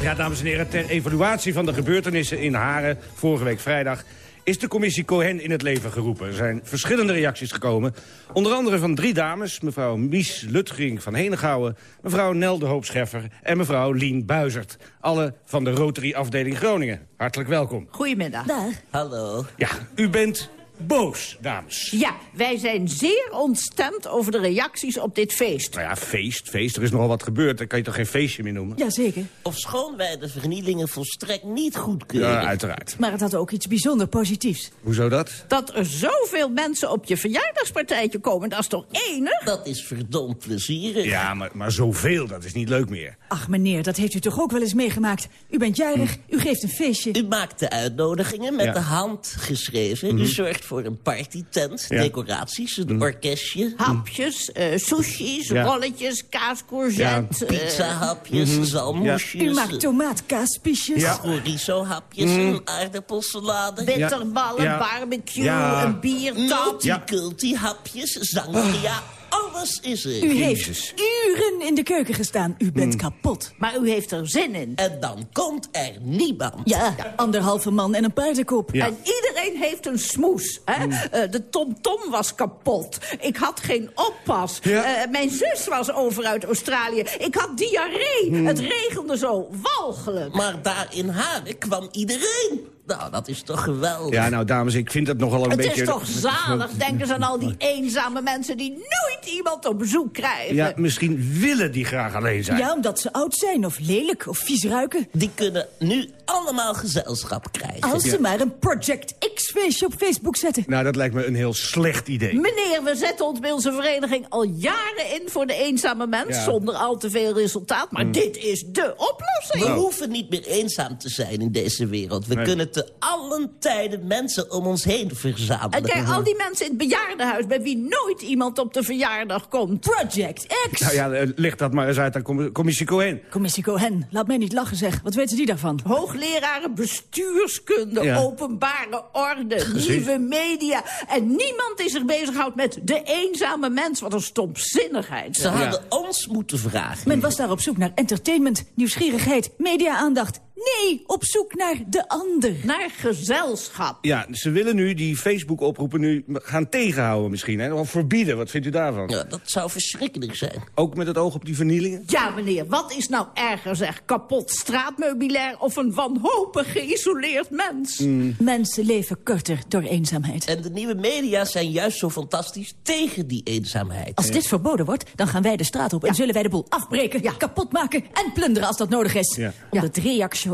Ja, dames en heren, ter evaluatie van de gebeurtenissen in Haren... vorige week vrijdag is de commissie Cohen in het leven geroepen. Er zijn verschillende reacties gekomen. Onder andere van drie dames. Mevrouw Mies Lutgering van Henegouwen... mevrouw Nel de Hoop Scheffer en mevrouw Lien Buizert. Alle van de Rotary afdeling Groningen. Hartelijk welkom. Goedemiddag. Dag. Hallo. Ja, u bent boos, dames. Ja, wij zijn zeer ontstemd over de reacties op dit feest. Nou ja, feest, feest. Er is nogal wat gebeurd. Dan kan je toch geen feestje meer noemen? Jazeker. Of schoon wij de vernielingen volstrekt niet goedkeuren. Ja, uiteraard. Maar het had ook iets bijzonder positiefs. Hoezo dat? Dat er zoveel mensen op je verjaardagspartijtje komen, dat is toch enig? Dat is verdomd plezierig. Ja, maar, maar zoveel, dat is niet leuk meer. Ach meneer, dat heeft u toch ook wel eens meegemaakt? U bent jarig, u geeft een feestje. U maakt de uitnodigingen met Ja. de hand geschreven. Mhm. U zorgt voor een partytent, Ja. decoraties, een orkestje. Hapjes, eh sushis, Ja. rolletjes, kaas, courgette. eh, Pizzahapjes, zalmoesjes. U maakt tomaatkaaspiesjes. Ja. Chorizo-hapjes, Mhm. een aardappelsalade. Bitterballen, Ja. barbecue, Ja. een biertap. Multiculti-hapjes, sangria, alles is er. U heeft uren in de keuken gestaan. U bent Hmm. kapot. Maar u heeft er zin in. En dan komt er niemand. Ja, anderhalve man en een paardenkop. Ja. En iedereen heeft een smoes. Hè? Hmm. Eh, de tomtom was kapot. Ik had geen oppas. Ja. Eh, mijn zus was over uit Australië. Ik had diarree. Hmm. Het regende zo walgelijk. Maar daar in Haren kwam iedereen. Nou, dat is toch geweldig. Ja, nou dames, ik vind het nogal een Het beetje... is toch zalig, denk eens aan al die eenzame mensen... die nooit iemand op bezoek krijgen. Ja, misschien willen die graag alleen zijn. Ja, omdat ze oud zijn of lelijk of vies ruiken. Die kunnen nu allemaal gezelschap krijgen. Als ze Ja. maar een Project X-feestje op Facebook zetten. Nou, dat lijkt me een heel slecht idee. Meneer, we zetten ons bij onze vereniging al jaren in voor de eenzame mens... Ja. zonder al te veel resultaat. Maar Mm. dit is de oplossing. We hoeven niet meer eenzaam te zijn in deze wereld. We Nee. kunnen te allen tijden mensen om ons heen En verzamelen. kijk, al die mensen in het bejaardenhuis... bij wie nooit iemand op de verjaardag komt. Project X! Nou ja, eh, leg dat maar eens uit aan com- commissie Cohen. Commissie Cohen, laat mij niet lachen zeg. Wat weten die daarvan? Hoogleraren bestuurskunde, Ja. openbare orde, Precies. nieuwe media. En niemand is zich bezighoudt met de eenzame mens. Wat een stomzinnigheid. Ze hadden ons moeten vragen. Men was daar op zoek naar entertainment, nieuwsgierigheid, media-aandacht. Nee, op zoek naar de ander. Naar gezelschap. Ja, ze willen nu die Facebook-oproepen nu gaan tegenhouden misschien. Hè? Of verbieden, wat vindt u daarvan? Ja, dat zou verschrikkelijk zijn. Ook met het oog op die vernielingen? Ja, meneer, wat is nou erger, zeg? Kapot straatmeubilair of een wanhopig geïsoleerd mens? Mensen leven korter door eenzaamheid. En de nieuwe media zijn juist zo fantastisch tegen die eenzaamheid. Als dit verboden wordt, dan gaan wij de straat op en zullen wij de boel afbreken, kapot maken en plunderen als dat nodig is. Ja. Om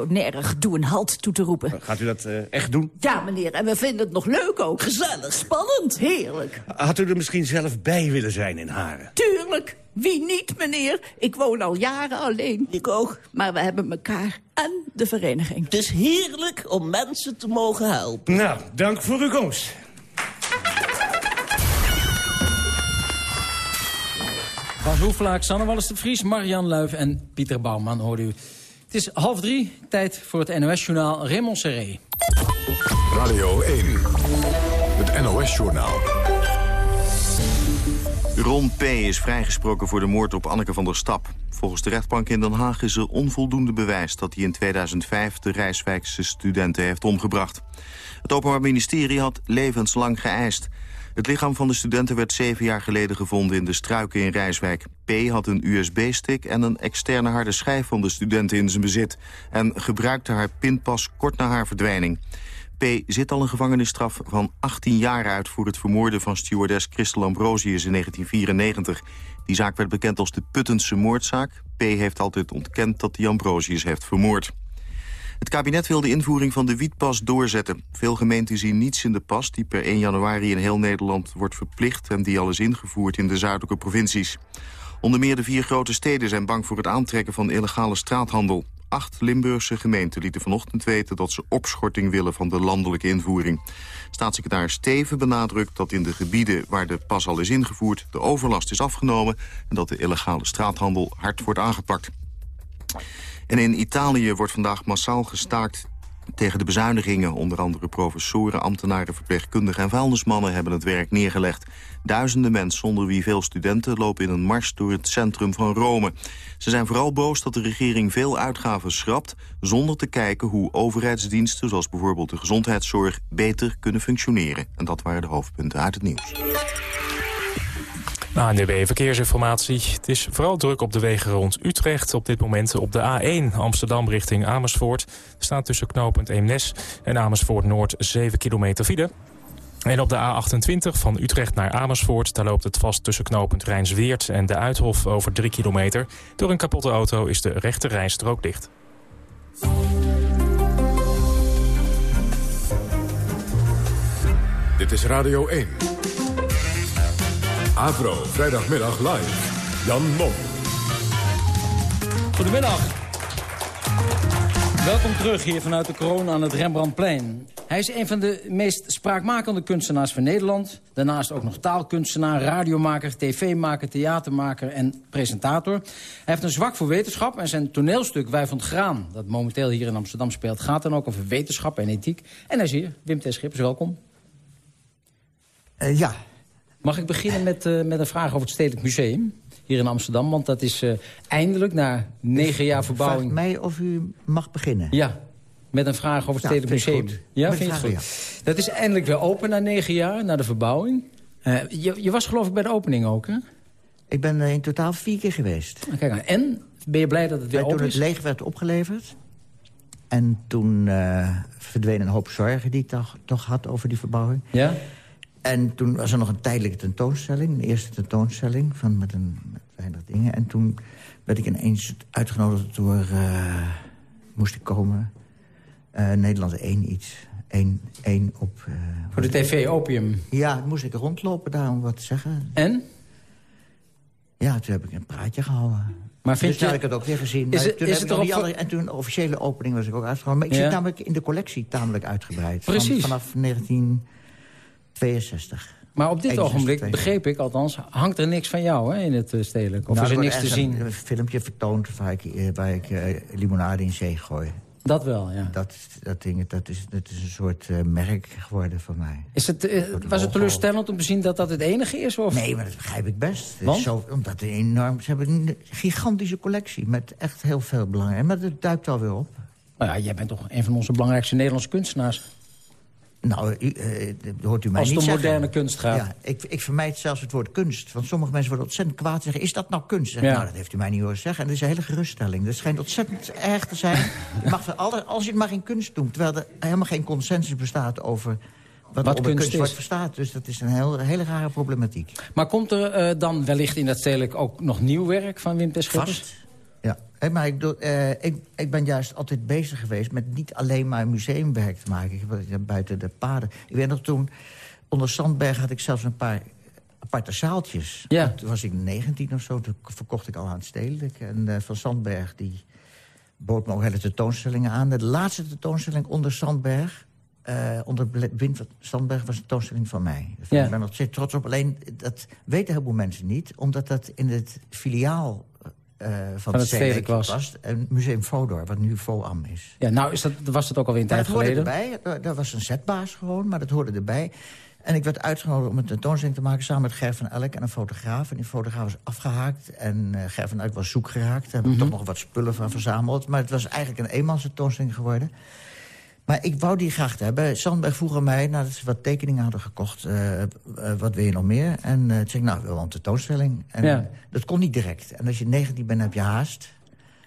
het reactionaire gedoe een halt toe te roepen. Gaat u dat eh, echt doen? Ja, meneer, en we vinden het nog leuk ook. Gezellig. Spannend. Heerlijk. Had u er misschien zelf bij willen zijn in Haren? Tuurlijk. Wie niet, meneer? Ik woon al jaren alleen. Ik ook. Maar we hebben elkaar. En de vereniging. Het is heerlijk om mensen te mogen helpen. Nou, dank voor uw komst. Bas Hoeflaak, Sanne Wallis de Vries, Marian Luif en Pieter Bouwman hoorde u. Het is half drie, tijd voor het NOS-journaal Raymond Serré. Radio 1. Het NOS-journaal. Ron P. is vrijgesproken voor de moord op Anneke van der Stap. Volgens de rechtbank in Den Haag is er onvoldoende bewijs... dat hij in 2005 de Rijswijkse studenten heeft omgebracht. Het Openbaar Ministerie had levenslang geëist. Het lichaam van de studenten werd zeven jaar geleden gevonden in de struiken in Rijswijk. P. had een USB-stick en een externe harde schijf van de studenten in zijn bezit... en gebruikte haar pinpas kort na haar verdwijning. P. zit al een gevangenisstraf van 18 jaar uit... voor het vermoorden van stewardess Christel Ambrosius in 1994. Die zaak werd bekend als de Puttense moordzaak. P. heeft altijd ontkend dat hij Ambrosius heeft vermoord. Het kabinet wil de invoering van de wietpas doorzetten. Veel gemeenten zien niets in de pas die per 1 januari in heel Nederland wordt verplicht... en die al is ingevoerd in de zuidelijke provincies. Onder meer de vier grote steden zijn bang voor het aantrekken van illegale straathandel. Acht Limburgse gemeenten lieten vanochtend weten dat ze opschorting willen van de landelijke invoering. Staatssecretaris Steven benadrukt dat in de gebieden waar de pas al is ingevoerd de overlast is afgenomen en dat de illegale straathandel hard wordt aangepakt. En in Italië wordt vandaag massaal gestaakt tegen de bezuinigingen. Onder andere professoren, ambtenaren, verpleegkundigen en vuilnismannen hebben het werk neergelegd. Duizenden mensen, zonder wie veel studenten, lopen in een mars door het centrum van Rome. Ze zijn vooral boos dat de regering veel uitgaven schrapt... zonder te kijken hoe overheidsdiensten, zoals bijvoorbeeld de gezondheidszorg... beter kunnen functioneren. En dat waren de hoofdpunten uit het nieuws. ANDB Verkeersinformatie. Het is vooral druk op de wegen rond Utrecht. Op dit moment op de A1 Amsterdam richting Amersfoort. Er staat tussen knooppunt Eemnes en Amersfoort Noord 7 kilometer file. En op de A28 van Utrecht naar Amersfoort... daar loopt het vast tussen knooppunt Rijnsweert en de Uithof over 3 kilometer. Door een kapotte auto is de rechte rijstrook dicht. Dit is Radio 1. Avro, vrijdagmiddag live. Jan Mom. Goedemiddag. Welkom terug hier vanuit de kroon aan het Rembrandtplein. Hij is een van de meest spraakmakende kunstenaars van Nederland. Daarnaast ook nog taalkunstenaar, radiomaker, tv-maker, theatermaker en presentator. Hij heeft een zwak voor wetenschap en zijn toneelstuk Wij van het Graan... dat momenteel hier in Amsterdam speelt, gaat dan ook over wetenschap en ethiek. En hij is hier, Wim T. Schippers, welkom. Uh, ja. Mag ik beginnen met, uh, met een vraag over het Stedelijk Museum? hier in Amsterdam. Want dat is uh, eindelijk na negen jaar verbouwing... Vraag mij of u mag beginnen. Ja, met een vraag over het Stedelijk Museum. Ja, Met vind je het goed? Dat is eindelijk weer open na negen jaar, na de verbouwing. Uh, je, je, was geloof ik bij de opening ook, hè? Ik ben in totaal vier keer geweest. Ah, kijk, en ben je blij dat het weer Toen open is? het leeg werd opgeleverd... en toen verdween een hoop zorgen die ik toch, toch had over die verbouwing. Ja? En toen was er nog een tijdelijke tentoonstelling. Een eerste tentoonstelling van, met, een, weinig dingen. En toen werd ik ineens uitgenodigd door... Eh, moest ik komen. Eh, uh, Nederland 1 iets. 1, 1 op... Eh, Voor de tv Opium? Ja, moest ik rondlopen daar om wat te zeggen. En? Ja, toen heb ik een praatje gehouden. Maar vind dus je... heb ik het ook weer gezien. Is, het, is het erop... En toen officiële opening was ik ook uitgegaan. Maar ik zit namelijk in de collectie tamelijk uitgebreid. Precies. Vanaf 19... 62. Maar op dit ogenblik, begreep ik althans, hangt er niks van jou hè, in het eh, stedelijk? Of nou, is er niks te zien? een filmpje vertoond waar ik, eh, eh, limonade in zee gooi. Dat wel, ja. Dat, dat, ding, dat, is, dat is een soort merk geworden van mij. Is het, was het teleurstellend om te zien dat dat het enige is? Of? Nee, maar dat begrijp ik best. Want? Zo, omdat enorm, ze hebben een gigantische collectie met echt heel veel belangrijk. Maar dat duikt alweer op. Nou ja, jij bent toch een van onze belangrijkste Nederlandse kunstenaars. Nou, u, uh, dat hoort u mij Als het niet om zeggen. moderne kunst gaat. Ja, ik, ik vermijd zelfs het woord kunst. Want sommige mensen worden ontzettend kwaad en zeggen... is dat nou kunst? Zeg, Ja. Nou, dat heeft u mij niet horen zeggen. En dat is een hele geruststelling. Dat schijnt ontzettend erg te zijn. je mag er alle, als je het maar geen kunst noemt... terwijl er helemaal geen consensus bestaat over... Wat, Wat kunst kunst wordt verstaat. Dus dat is een heel, hele rare problematiek. Maar komt er uh, dan wellicht in dat stedelijk ook nog nieuw werk van Wim T. Schippers? Vast. Ja, Hey, maar ik, doe, uh, ik, ik ben juist altijd bezig geweest met niet alleen maar museumwerk te maken. Ik ben buiten de paden. Ik weet nog toen, onder Sandberg had ik zelfs een paar aparte zaaltjes. Ja. Toen was ik 19 of zo, toen verkocht ik al aan het stedelijk. En uh, Van Sandberg die bood me ook hele tentoonstellingen aan. De laatste tentoonstelling onder Sandberg... Uh, onder Wim van Sandberg was een tentoonstelling van mij. Ja. Ik ben er ontzettend trots op. Alleen, dat weten heel veel mensen niet. Omdat dat in het filiaal uh, van, van het stedelijk was. was. En Museum Fodor, wat nu FOAM is. Ja, nou is dat, was dat ook alweer een maar tijd dat hoorde geleden. erbij. Dat was een zetbaas gewoon, maar dat hoorde erbij. En ik werd uitgenodigd om een tentoonstelling te maken... samen met Ger van Elk en een fotograaf. En die fotograaf was afgehaakt. En uh, Ger van Elk was zoek geraakt. Daar heb ik Mhm. toch nog wat spullen van verzameld. Maar het was eigenlijk een eenmans tentoonstelling geworden. Maar ik wou die graag hebben. Sandberg vroeg aan mij, nadat ze wat tekeningen hadden gekocht... eh, eh, wat wil je nog meer? En eh toen zei ik, nou, ik wil wel een tentoonstelling. En Ja. dat kon niet direct. En als je 19 bent, heb je haast.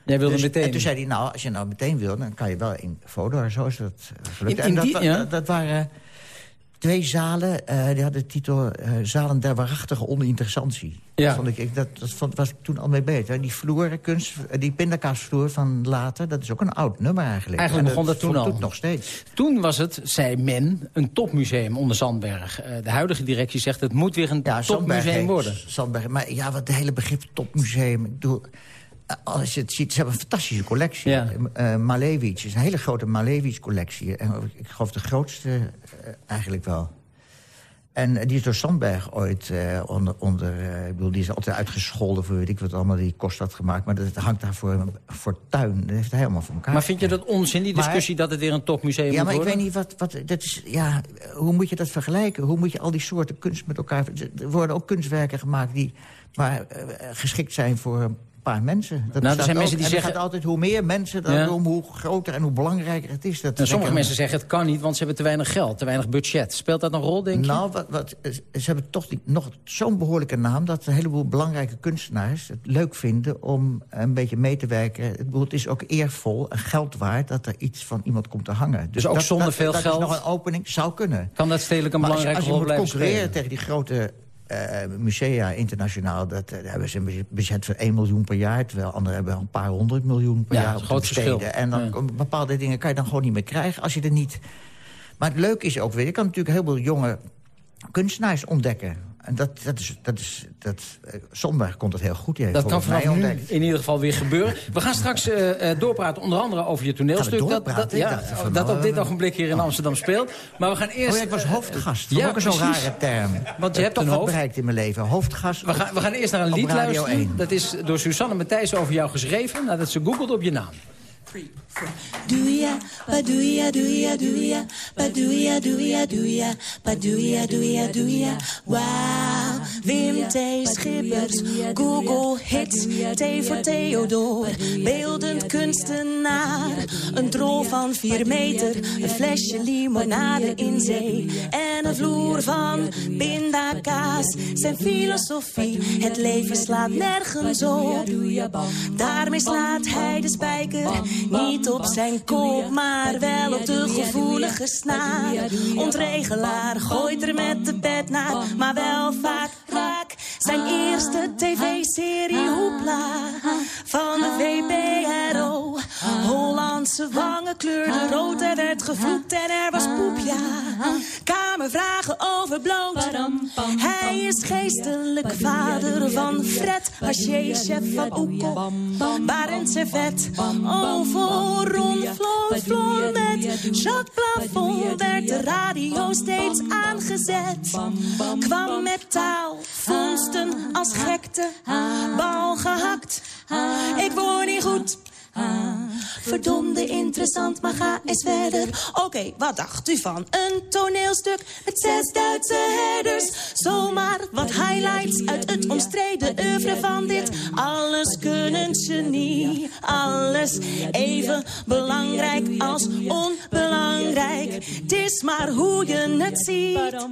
Jij wilde Dus- meteen. En toen zei hij, nou, als je nou meteen wil, dan kan je wel in foto. Zo is dat gelukt. In- en dat, die- ja? dat, dat waren twee zalen, eh, die hadden de titel eh, Zalen der waarachtige oninteressantie. Ja. Dat, vond ik, dat, dat vond, was ik toen al mee hè. Die vloerkunst, eh, die pindakaasvloer van later, dat is ook een oud nummer eigenlijk. Eigenlijk En begon dat toen al. nog steeds. Toen was het, zei men, een topmuseum onder Zandberg. De huidige directie zegt het moet weer een Sandberg topmuseum worden. Sandberg, maar ja, wat het hele begrip topmuseum... Ik bedoel, als je het ziet, ze hebben een fantastische collectie. Ja. Malevich is een hele grote Malevich-collectie. En ik geloof de grootste eigenlijk wel. En eh, die is door Sandberg ooit eh, onder... onder eh, ik bedoel, die is altijd uitgescholden voor weet ik wat allemaal die kost had gemaakt. Maar dat hangt daar voor een fortuin. Dat heeft hij helemaal voor elkaar. Maar vind je dat onzin, die Maar- discussie... dat het weer een topmuseum Ja, moet maar ik weet niet wat... wat dat is, ja, hoe moet je dat vergelijken? Hoe moet je al die soorten kunst met elkaar... Er worden ook kunstwerken gemaakt die maar, eh, geschikt zijn voor een paar mensen. Dat Nou, er zijn ook. mensen die En zeggen- Het gaat altijd hoe meer mensen, dan Ja. hoe groter en hoe belangrijker het is. Dat Nou, sommige mensen zeggen het kan niet, want ze hebben te weinig geld, te weinig budget. Speelt dat een rol, denk je? Nou, wat, wat, ze hebben toch die, nog zo'n behoorlijke naam... dat een heleboel belangrijke kunstenaars het leuk vinden om een beetje mee te werken. Het is ook eervol en geld waard dat er iets van iemand komt te hangen. Dus ook dat, zonder dat, veel dat geld? is nog een opening, zou kunnen. Kan dat stedelijk een Maar als je, belangrijke als je rol moet blijven concurreren spelen? tegen die grote eh, musea internationaal... Dat, eh, hebben ze een budget van 1 miljoen per jaar... terwijl anderen hebben een paar honderd miljoen per Ja, jaar groot verschil. besteden. En dan Ja. bepaalde dingen kan je dan gewoon niet meer krijgen... als je er niet... Maar het leuke is ook weer... je kan natuurlijk heel veel jonge kunstenaars ontdekken. En dat, dat is... Dat is dat, eh, Sonberg komt dat heel goed. Die Dat kan vanaf nu ontdekt. in ieder geval weer gebeuren. We gaan straks eh, doorpraten, onder andere over je toneelstuk. Dat, dat, ja, van, dat op dit ogenblik hier in Amsterdam speelt. Maar we gaan eerst... Oh ja, ik was hoofdgast. ja, Ja, ook zo'n rare term. Want je hebt heb toch een hoofd. bereikt in mijn leven. Hoofdgast We gaan, we gaan eerst naar een lied luisteren. 1. Dat is door Susanne Matthijs over jou geschreven... nadat ze googelt op je naam. Doeja, badoeja, doeja, doeja, badoeja, doeja, doeja, badoeja, doeja, doeja. Wauw, Wim T. Schippers, Google Hits, T voor Theodor, beeldend kunstenaar. Een drol van vier meter, een flesje limonade in zee en een vloer van pindakaas. Zijn filosofie, het leven slaat nergens op. Daarmee slaat hij de spijker niet op zijn kop, maar wel op de gevoelige snaar. Ontregelaar gooit er met de bed naar, maar wel vaak raak. Zijn eerste tv-serie Hoepla van de VPRO. Hollandse wangen kleurden rood, er werd gevloekt en er was poep, ja. Kamervragen over bloot. Geestelijk vader van Fred, Haché, chef van Oekel. Barend Servet, over Ron Flon met Jacques Plafond werd de radio steeds aangezet. Kwam met taal, vondsten als gekte, bal gehakt. Ik word niet goed. Verdomde interessant, maar ga eens verder. Oké, wat dacht u van een toneelstuk met zes Duitse herders? Zomaar wat highlights uit het omstreden oeuvre van dit alles kunnen genie. Alles even belangrijk als onbelangrijk. Het is maar hoe je het ziet.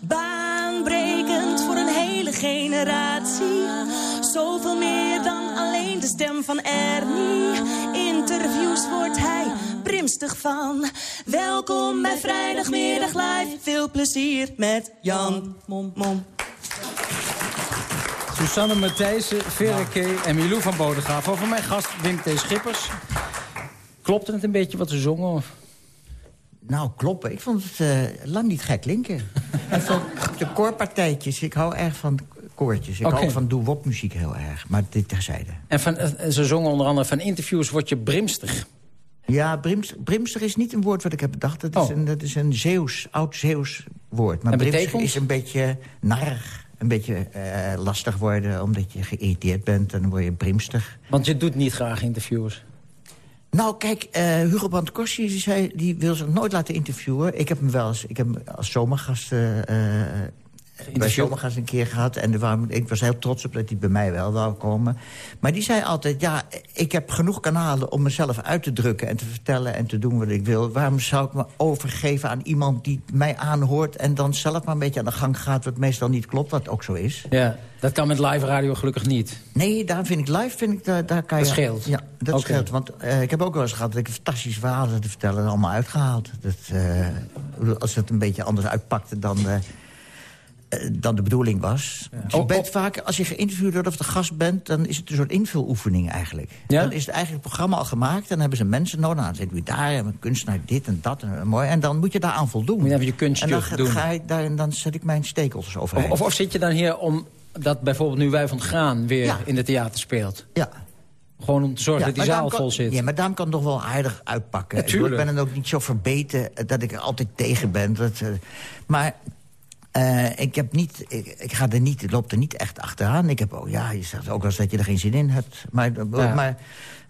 Baanbrekend voor een hele generatie. Zoveel meer dan alleen de stem van Interviews wordt hij brimstig van. Welkom bij vrijdagmiddag live. Veel plezier met Jan Mom Mom. Susanne Matthijssen, Verreke en Milou van Bodegraaf. Over mijn gast Wim T. Schippers. Klopte het een beetje wat ze zongen? Of? Nou, kloppen. Ik vond het eh, lang niet gek klinken. ik vond de koorpartijtjes, ik hou erg van koortjes. Ik hou van doe-wop muziek heel erg. Maar dit terzijde. En van, eh, ze zongen onder andere van interviews word je brimstig. Ja, brims, brimster is niet een woord wat ik heb bedacht. Dat is Oh. een, dat is een Zeeuws, oud Zeeuws woord. Maar En brimster betekent? is een beetje narig. Een beetje eh, lastig worden omdat je geïrriteerd bent. En dan word je brimstig. Want je doet niet graag interviews. Nou, kijk, eh, Hugo Brandt die zei, die wil zich nooit laten interviewen. Ik heb hem wel eens, ik heb hem als zomergast eh, eh, bij zomergast een keer gehad. En waren- ik was heel trots op dat hij bij mij wel wou komen. Maar die zei altijd, ja, ik heb genoeg kanalen om mezelf uit te drukken... en te vertellen en te doen wat ik wil. Waarom zou ik me overgeven aan iemand die mij aanhoort... en dan zelf maar een beetje aan de gang gaat, wat meestal niet klopt, wat ook zo is. Ja, dat kan met live radio gelukkig niet. Nee, daar vind ik live, vind ik, daar, daar kan Dat je... scheelt? Ja, dat scheelt. Want eh, ik heb ook wel eens gehad dat ik fantastische verhalen te vertellen... allemaal uitgehaald. Dat, bedoel, als het een beetje anders uitpakte dan, eh, dan de bedoeling was. Dus je bent vaak, als je geïnterviewd wordt of de gast bent... dan is het een soort invuloefening eigenlijk. Dan is het eigenlijk het programma al gemaakt... en dan hebben ze mensen nodig. Nou, dan zitten we daar, en een kunstenaar dit en dat. En, mooi, en dan moet je daaraan voldoen. Moet je even je kunstje en dan, ga- doen. Ga ik daar, en dan zet ik mijn stekels Of, overheen. of, of zit je dan hier om dat bijvoorbeeld nu Wij van het Graan weer Ja. in het theater speelt? Ja. Gewoon om te zorgen dat die zaal kan- vol zit. Ja, maar daarom kan het nog wel aardig uitpakken. Ik, ben dan ook niet zo verbeten eh, dat ik er altijd tegen ben. Dat, eh, maar eh, ik, heb niet, ik, ik ga er niet, ik loop er niet echt achteraan. Ik heb ook, ja, je zegt ook wel eens dat je er geen zin in hebt. Maar, eh, Ja. maar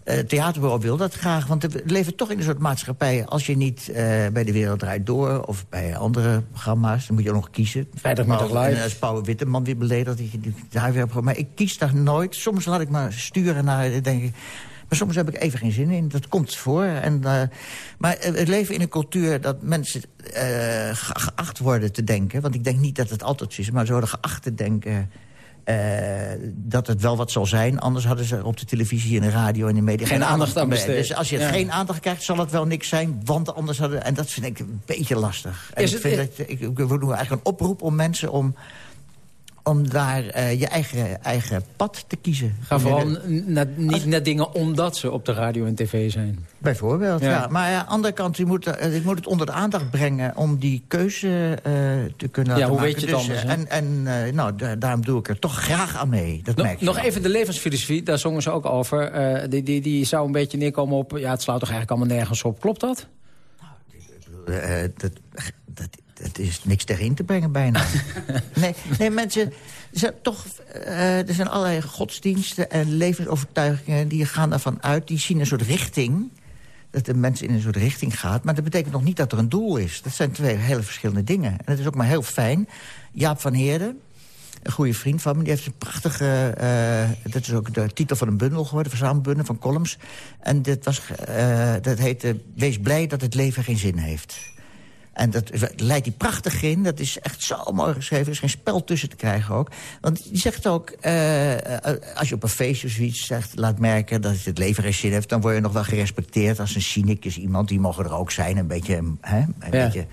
eh, het theaterbureau wil dat graag. Want we leven toch in een soort maatschappij. Als je niet eh, bij De Wereld Draait Door of bij andere programma's... dan moet je ook nog kiezen. Vrijdagmiddag live. Als Pauw Witteman weer je die- daar weer op- Maar ik kies daar nooit. Soms laat ik maar sturen naar, denk ik... Maar soms heb ik even geen zin in. Dat komt voor. En, eh, maar het leven in een cultuur dat mensen eh, ge- geacht worden te denken... want ik denk niet dat het altijd zo is... maar ze worden geacht te denken... eh, dat het wel wat zal zijn. Anders hadden ze op de televisie en de radio en de media... Geen aandacht aan besteed. Dus als je Ja. geen aandacht krijgt, zal het wel niks zijn. Want anders hadden... En dat vind ik een beetje lastig. En Is ik, het- vind dat, ik, ik wil eigenlijk een oproep om mensen om... om daar eh, je eigen, eigen pad te kiezen. Ga vooral niet naar dingen omdat ze op de radio en tv zijn. Bijvoorbeeld, Ja. ja. Maar aan de andere kant, je moet, eh, je moet het onder de aandacht brengen... om die keuze eh, te kunnen Ja, laten hoe maken. weet je het Dus, anders, eh, hè? En, en nou, da- daarom doe ik er toch graag aan mee. Dat Nog, merk even de levensfilosofie, daar zongen ze ook over. Die, die, die zou een beetje neerkomen op... ja, het slaat toch eigenlijk allemaal nergens op. Klopt dat? Eh, dat, dat, dat is niks tegen in te brengen bijna. nee, nee, mensen... Er zijn, toch, eh, er zijn allerlei godsdiensten en levensovertuigingen... die gaan ervan uit, die zien een soort richting... dat de mens in een soort richting gaat. Maar dat betekent nog niet dat er een doel is. Dat zijn twee hele verschillende dingen. En dat is ook maar heel fijn. Jaap van Heerden, een goede vriend van me... die heeft een prachtige... eh, dat is ook de titel van een bundel geworden, verzamelbundel van columns. En dit was, eh, dat heette Wees blij dat het leven geen zin heeft. En dat leidt hij prachtig in. Dat is echt zo mooi geschreven. Er is geen spel tussen te krijgen ook. Want die zegt ook, eh, eh, als je op een feestje of zoiets zegt, laat merken dat het leven geen zin heeft... dan word je nog wel gerespecteerd als een cynicus iemand. Die mogen er ook zijn, een beetje, hè, een Ja. beetje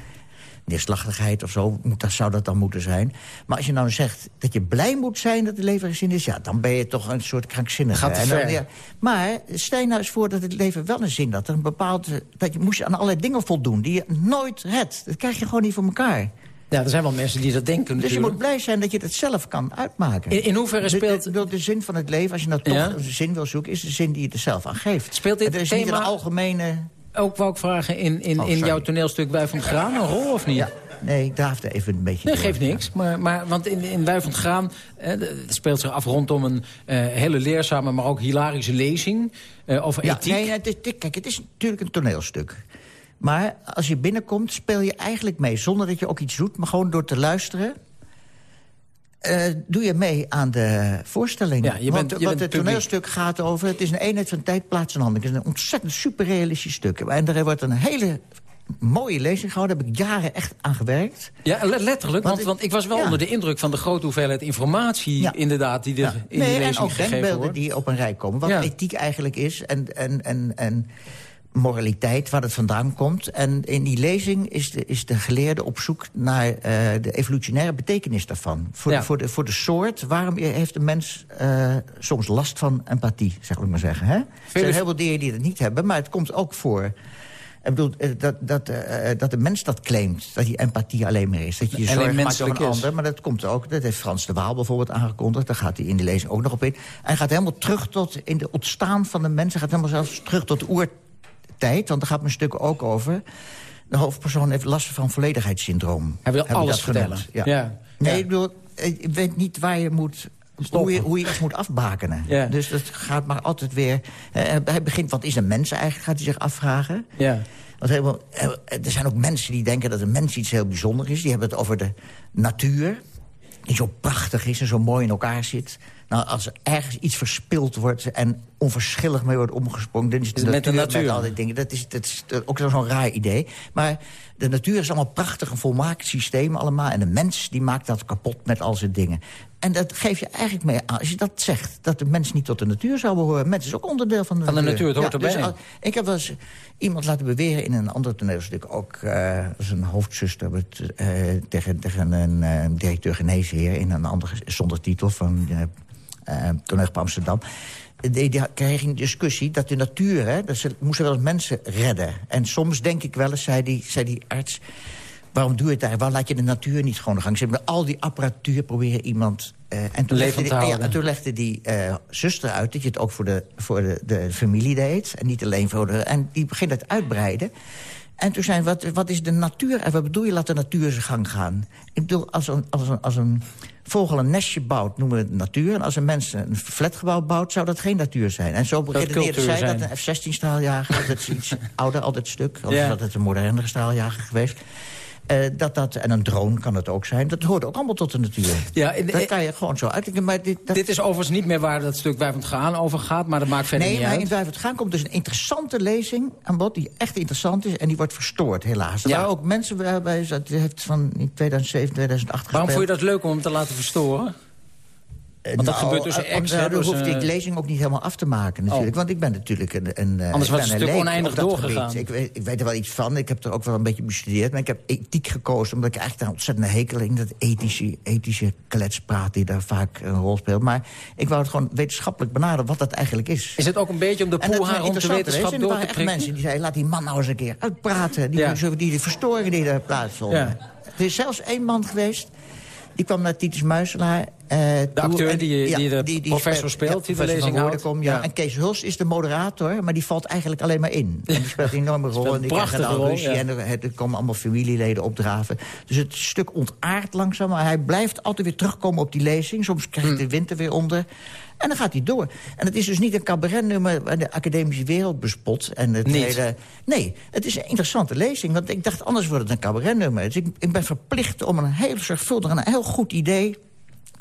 neerslachtigheid of zo. Moet, dat zou dat dan moeten zijn. Maar als je nou zegt dat je blij moet zijn dat het leven geen zin is... ja, dan ben je toch een soort krankzinnige. Gaat te En dan- ver. ja, maar stel nou eens voor dat het leven wel een zin had. Een bepaald, dat je moest aan allerlei dingen voldoen die je nooit redt. Dat krijg je gewoon niet voor elkaar. Ja, er zijn wel mensen die dat denken Dus je moet blij zijn dat je het zelf kan uitmaken. In- in hoeverre De- speelt- De, de, de zin van het leven, als je nou toch Ja? een zin wil zoeken... is de zin die je er zelf aan geeft. Speelt dit Het is thema niet een algemene... ook, wou ik vragen, in, in, Oh, in jouw toneelstuk Wij van het Graan een rol of niet? Ja, nee, ik draafde even een beetje Nee, door. geeft niks. Maar, maar, want in, in Wij van het Graan eh, het speelt zich af rondom een eh, hele leerzame... maar ook hilarische lezing eh, over Ja, ethiek. nee, het is, kijk, het is natuurlijk een toneelstuk. Maar als je binnenkomt, speel je eigenlijk mee... zonder dat je ook iets doet, maar gewoon door te luisteren... eh, doe je mee aan de voorstelling. Ja, je bent- Want je wat het toneelstuk gaat over... het is een eenheid van tijd, plaats en handeling. Het is een ontzettend superrealistisch stuk. En er wordt een hele mooie lezing gehouden. Daar heb ik jaren echt aan gewerkt. Ja, le- letterlijk. Want, Want want, ik- was wel ja. onder de indruk van de grote hoeveelheid informatie... Ja. inderdaad, die er in nee, die en lezing ook gegeven denkbeelden wordt. die op een rij komen. Wat ethiek eigenlijk is en, en, en, en moraliteit, waar het vandaan komt. En in die lezing is de, is de geleerde op zoek naar eh, de evolutionaire betekenis daarvan. Voor, Ja. de, voor, de, voor de soort, waarom heeft een mens eh, soms last van empathie, zeg ik maar zeggen. Hè? Er zijn heel veel dieren die het niet hebben, maar het komt ook voor... Ik bedoel, eh, dat, dat, dat de mens dat claimt, dat die empathie alleen maar is. Dat je je zorgen maakt over een is. ander. Maar dat komt ook, dat heeft Frans de Waal bijvoorbeeld aangekondigd. Daar gaat hij in de lezing ook nog op in. Hij gaat helemaal terug tot in de ontstaan van de mens. Hij gaat helemaal zelfs terug tot de oertijd. Want daar gaat mijn stuk ook over. De hoofdpersoon heeft last van volledigheidssyndroom. Hij wil ik alles vertellen. Ja. Ja. Nee, ik bedoel, je weet niet waar je moet hoe je, hoe je iets moet afbakenen. Ja. Dus dat gaat maar altijd weer... eh, hij begint, wat is een mens eigenlijk, gaat hij zich afvragen. Ja. Want helemaal, eh, er zijn ook mensen die denken dat een mens iets heel bijzonders is. Die hebben het over de natuur, die zo prachtig is en zo mooi in elkaar zit. Nou, als er ergens iets verspild wordt en onverschillig mee wordt omgesprongen... dan is de Met de natuur, natuur. met al die dingen. Dat is, dat is ook zo'n raar idee. Maar de natuur is allemaal prachtig, een volmaakt systeem allemaal. En de mens die maakt dat kapot met al zijn dingen. En dat geef je eigenlijk mee aan, als je dat zegt... dat de mens niet tot de natuur zou behoren. Mens is ook onderdeel van de Van de natuur. natuur, het hoort dus erbij. al- ik heb wel eens iemand laten beweren in een ander toneelstuk... ook eh als een hoofdzuster met, eh, tegen, tegen een eh, directeur geneesheer... in een andere, zonder titel van eh eh toneelgroep Amsterdam... Die, die kreeg een discussie dat de natuur... Hè, dat ze moesten wel eens mensen redden. En soms denk ik wel eens, zei die, zei die arts... waarom doe je het daar? Waarom laat je de natuur niet gewoon de gang? Ze hebben al die apparatuur proberen iemand... eh, en toen legde, die, ja, en toen legde die eh, zuster uit dat je het ook voor de, voor de, de familie deed. En niet alleen voor de... En die begint het uitbreiden. En toen zei wat, wat is de natuur? En wat bedoel je, laat de natuur zijn gang gaan? Ik bedoel, als een, als een, als een vogel een nestje bouwt, noemen we het natuur. En als een mens een flatgebouw bouwt, zou dat geen natuur zijn. En zo redeneerde zij zijn. dat een F-16-straaljager... dat is iets ouder, altijd stuk. Ja. is dat het een modernere straaljager geweest? Eh, dat dat, en een drone kan het ook zijn. Dat hoort ook allemaal tot de natuur. Ja, dat kan je gewoon zo uit. Maar dit, dat... Dit is overigens niet meer waar dat stuk Wij van het Gaan over gaat... maar dat maakt verder Nee, niet maar uit. in Vijf het Gaan komt dus een interessante lezing aan bod... die echt interessant is en die wordt verstoord, helaas. Er Ja. waren ook mensen waarbij dat heeft van in 2007, 2008 Waarom vond je dat leuk om hem te laten verstoren? Eh, Want dat nou, gebeurt tussen ex, eh, Dan dus, hoeft die eh, lezing ook niet helemaal af te maken natuurlijk. Oh. Want ik ben natuurlijk een... een Anders ik was het een stuk oneindig doorgegaan. Ik weet, ik weet er wel iets van. Ik heb er ook wel een beetje bestudeerd. Maar ik heb ethiek gekozen. Omdat ik eigenlijk een ontzettende hekel in dat ethische, ethische kletspraat die daar vaak een rol speelt. Maar ik wou het gewoon wetenschappelijk benaderen wat dat eigenlijk is. Is het ook een beetje om de een om de interessante wetenschap door Er te waren echt prikken? mensen die zeiden, laat die man nou eens een keer uitpraten. Die, Ja. die, die verstoringen die er plaatsvonden. Ja. Er is zelfs één man geweest... Die kwam naar Titus Muiselaar. eh, De toe acteur en- die- die de professor speelt, die de lezing houdt. Ja. En Kees Huls is de moderator, maar die valt eigenlijk alleen maar in. En die speelt een enorme rol. En die prachtige rol, ruzie. En er, er komen allemaal familieleden opdraven. Dus het stuk ontaart langzaam. Maar hij blijft altijd weer terugkomen op die lezing. Soms krijgt Hmm. de winter weer onder. En dan gaat hij door. En het is dus niet een cabaretnummer waar de academische wereld bespot. En het Niet. hele, nee, het is een interessante lezing. Want ik dacht, anders wordt het een cabaretnummer. Dus ik, ik ben verplicht om een heel zorgvuldig en een heel goed idee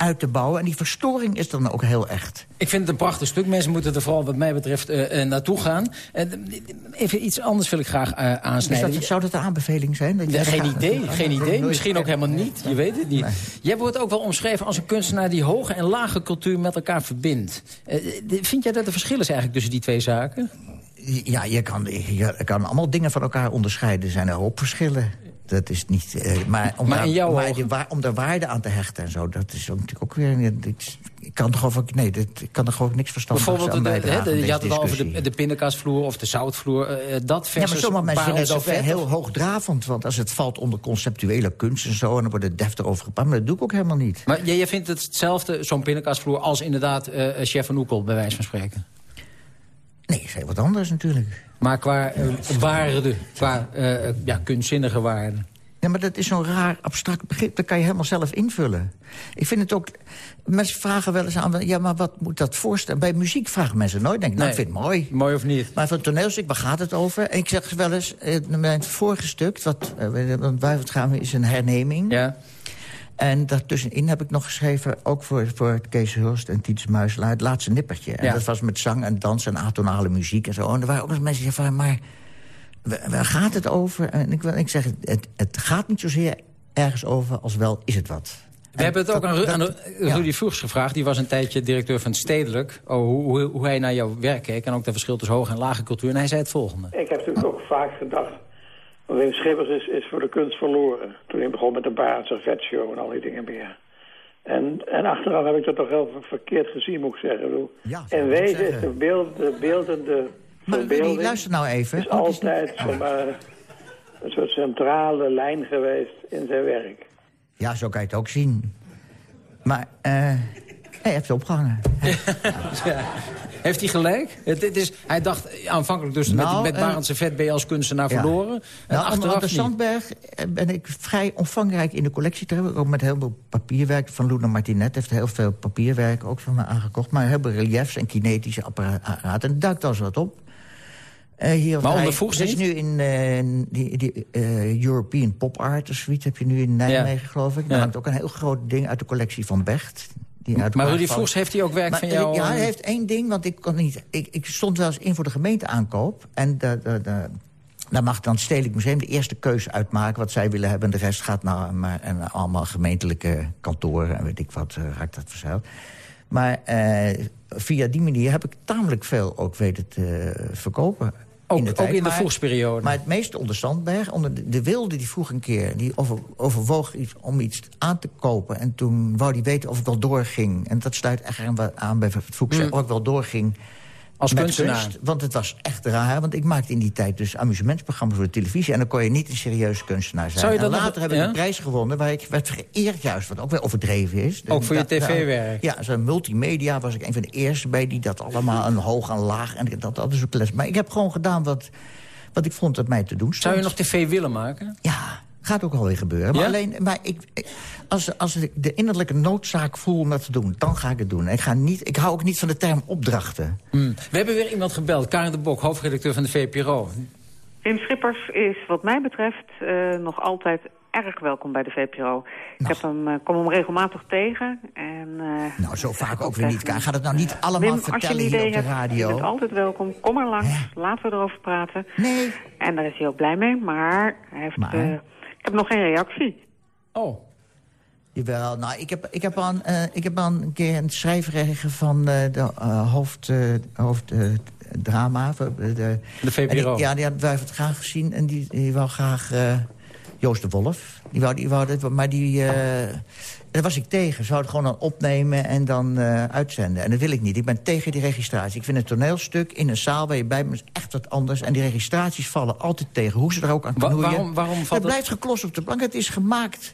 uit te bouwen. En die verstoring is dan ook heel echt. Ik vind het een prachtig stuk. Mensen moeten er vooral wat mij betreft eh, eh, naartoe gaan. Eh, even iets anders wil ik graag Is aansnijden. dat, zou dat een aanbeveling zijn? Dat Ja, geen idee, geen idee. Misschien ook helemaal niet. Je weet het niet. Jij wordt ook wel omschreven als een kunstenaar die hoge en lage cultuur met elkaar verbindt. Vind jij dat er verschil is eigenlijk tussen die twee zaken? Ja, je kan, je kan allemaal dingen van elkaar onderscheiden. Er zijn er ook verschillen. Dat is niet... eh, maar om, Maar daar, jouw maar die om daar waarde aan te hechten en zo... dat is natuurlijk ook weer... Ik kan er gewoon, ook- nee, dit, ik kan er gewoon niks verstandigs Bijvoorbeeld, aan bijdragen. de- je had het al over de, pindakaasvloer of de zoutvloer. eh, dat Ja, maar versus sommige mensen vinden het ook weer 140. heel hoogdravend. Want als het valt onder conceptuele kunst en zo... en dan wordt het deftig over gepraat. Maar dat doe ik ook helemaal niet. Maar jij, jij vindt het hetzelfde, zo'n pindakaasvloer... als inderdaad eh chef van Oekel, bij wijze van spreken? Nee, is heel wat anders natuurlijk. Maar qua eh, waarde, qua eh, ja, kunstzinnige waarde. Ja, maar dat is zo'n raar abstract begrip. Dat kan je helemaal zelf invullen. Ik vind het ook... Mensen vragen wel eens aan... Ja, maar wat moet dat voorstellen? Bij muziek vragen mensen nooit. Denk, ik, nou, ik Nee. vind het mooi. Mooi of niet? Maar van het toneelstuk, waar gaat het over? En ik zeg wel eens... eh, Mijn vorige stuk, wat, eh, want Wuivend gaan is een herneming. Ja. En daartussenin heb ik nog geschreven... ook voor, voor Kees Hulst en Tiets Muiselaar... het laatste nippertje. En Ja. dat was met zang en dans en atonale muziek en zo. En er waren ook nog eens mensen die zeiden van... maar Waar gaat het over? En ik, wil- ik zeg, het, het gaat niet zozeer ergens over als wel is het wat. We hebben het ook dat- aan, Ru- dat- aan Ru- ja. Rudy Vroegs gevraagd. Die was een tijdje directeur van het Stedelijk. Oh, hoe, hoe, hoe hij naar jouw werk keek. En ook het verschil tussen hoge en lage cultuur. En hij zei het volgende. Ik heb natuurlijk ook vaak gedacht... Wim Schippers is, is voor de kunst verloren. Toen hij begon met de Baard Servetshow en al die dingen meer. En, en achteraf heb ik dat toch heel ver- verkeerd gezien, moet ik zeggen. Ik bedoel, Ja, in wezen is de, beeld, de beeldende Maar verbeelding... luister nou even. is Oh, altijd maar, een soort centrale lijn geweest in zijn werk. Ja, zo kan je het ook zien. Maar eh hij heeft het opgehangen. Ja. Heeft hij gelijk? Het, het is, hij dacht aanvankelijk dus Nou, met, met eh, Barendse vet ben je als kunstenaar Ja. verloren. En Nou, onder achteraf de. Sandberg eh, ben ik vrij omvangrijk in de collectie terecht. Ook met heel veel papierwerk. Van Luna Martinet heeft heel veel papierwerk ook van me aangekocht. Maar heel veel reliefs en kinetische apparaten. En duikt al eens wat op. Eh, hier Maar vrij- onder Voegs Er is nu in die, die eh, European Pop Art of zoiets heb je nu in Nijmegen, geloof ik. Daar Ja. hangt ook een heel groot ding uit de collectie van Becht. Maar Rudy valt. Voegs, heeft hij ook werk Maar, van jou? Ja, hij eh, heeft één ding, want ik kon niet. Ik, ik stond wel eens in voor de gemeenteaankoop. En de, de, de, daar mag dan het Stedelijk Museum de eerste keuze uitmaken... wat zij willen hebben. En de rest gaat naar, naar allemaal gemeentelijke kantoren... en weet ik wat, uh, raakt dat vanzelf. Maar uh, via die manier heb ik tamelijk veel ook weten te verkopen. Ook in de, ook in vroegsperiode. Maar het meeste onder Sandberg, onder de, de wilde die vroeg een keer... die over, overwoog iets, om iets aan te kopen. En toen wou hij weten of ik wel doorging. En dat sluit echt aan, bij Vroeg, Mm. of ik wel doorging... Als met kunstenaar. kunst, want het was echt raar. Want ik maakte in die tijd dus amusementsprogramma's voor de televisie. En dan kon je niet een serieuze kunstenaar zijn. Zou je en nog- later heb ik ja? een prijs gewonnen waar ik werd vereerd juist. Wat ook weer overdreven is. Ook voor je tv-werk? Ja, zo'n multimedia was ik een van de eerste bij die dat allemaal een hoog en laag. En dat, dat is ook les. Maar ik heb gewoon gedaan wat, wat ik vond dat mij te doen stond. Zou je nog tv willen maken? Ja, gaat ook alweer gebeuren. Maar Ja? alleen, maar ik, ik- als, als ik de innerlijke noodzaak voel om dat te doen, dan ga ik het doen. Ik, ga niet, ik hou ook niet van de term opdrachten. Hmm. We hebben weer iemand gebeld. Karin de Bok, hoofdredacteur van de VPRO. Wim Schippers is wat mij betreft eh, nog altijd erg welkom bij de VPRO. Ik heb hem, eh, kom hem regelmatig tegen. En, eh, Nou, zo vaak ook weer niet. Gaat het nou niet allemaal Wim, als je vertellen hier op de hebt, radio? je bent altijd welkom. Kom maar langs. Laten we erover praten. Nee. En daar is hij ook blij mee. Maar hij heeft... Maar? Ik heb nog geen reactie. Oh. Jawel, nou, ik heb, ik heb, al, een, eh, ik heb al een keer een schrijfregen van eh, de uh, hoofd, eh, hoofd eh, drama. De, de, De VPRO. die- ja, die had wij het graag gezien en die, die wou graag eh, Joost de Wolf. Die wou, die wou dat, maar die... daar was ik tegen. Ze het gewoon dan opnemen en dan eh, uitzenden. En dat wil ik niet. Ik ben tegen die registratie. Ik vind een toneelstuk in een zaal waar je bij bent echt wat anders. En die registraties vallen altijd tegen. Hoe ze er ook aan Wa- knoeien. waarom- waarom valt het blijft geklost op de plank. Het is gemaakt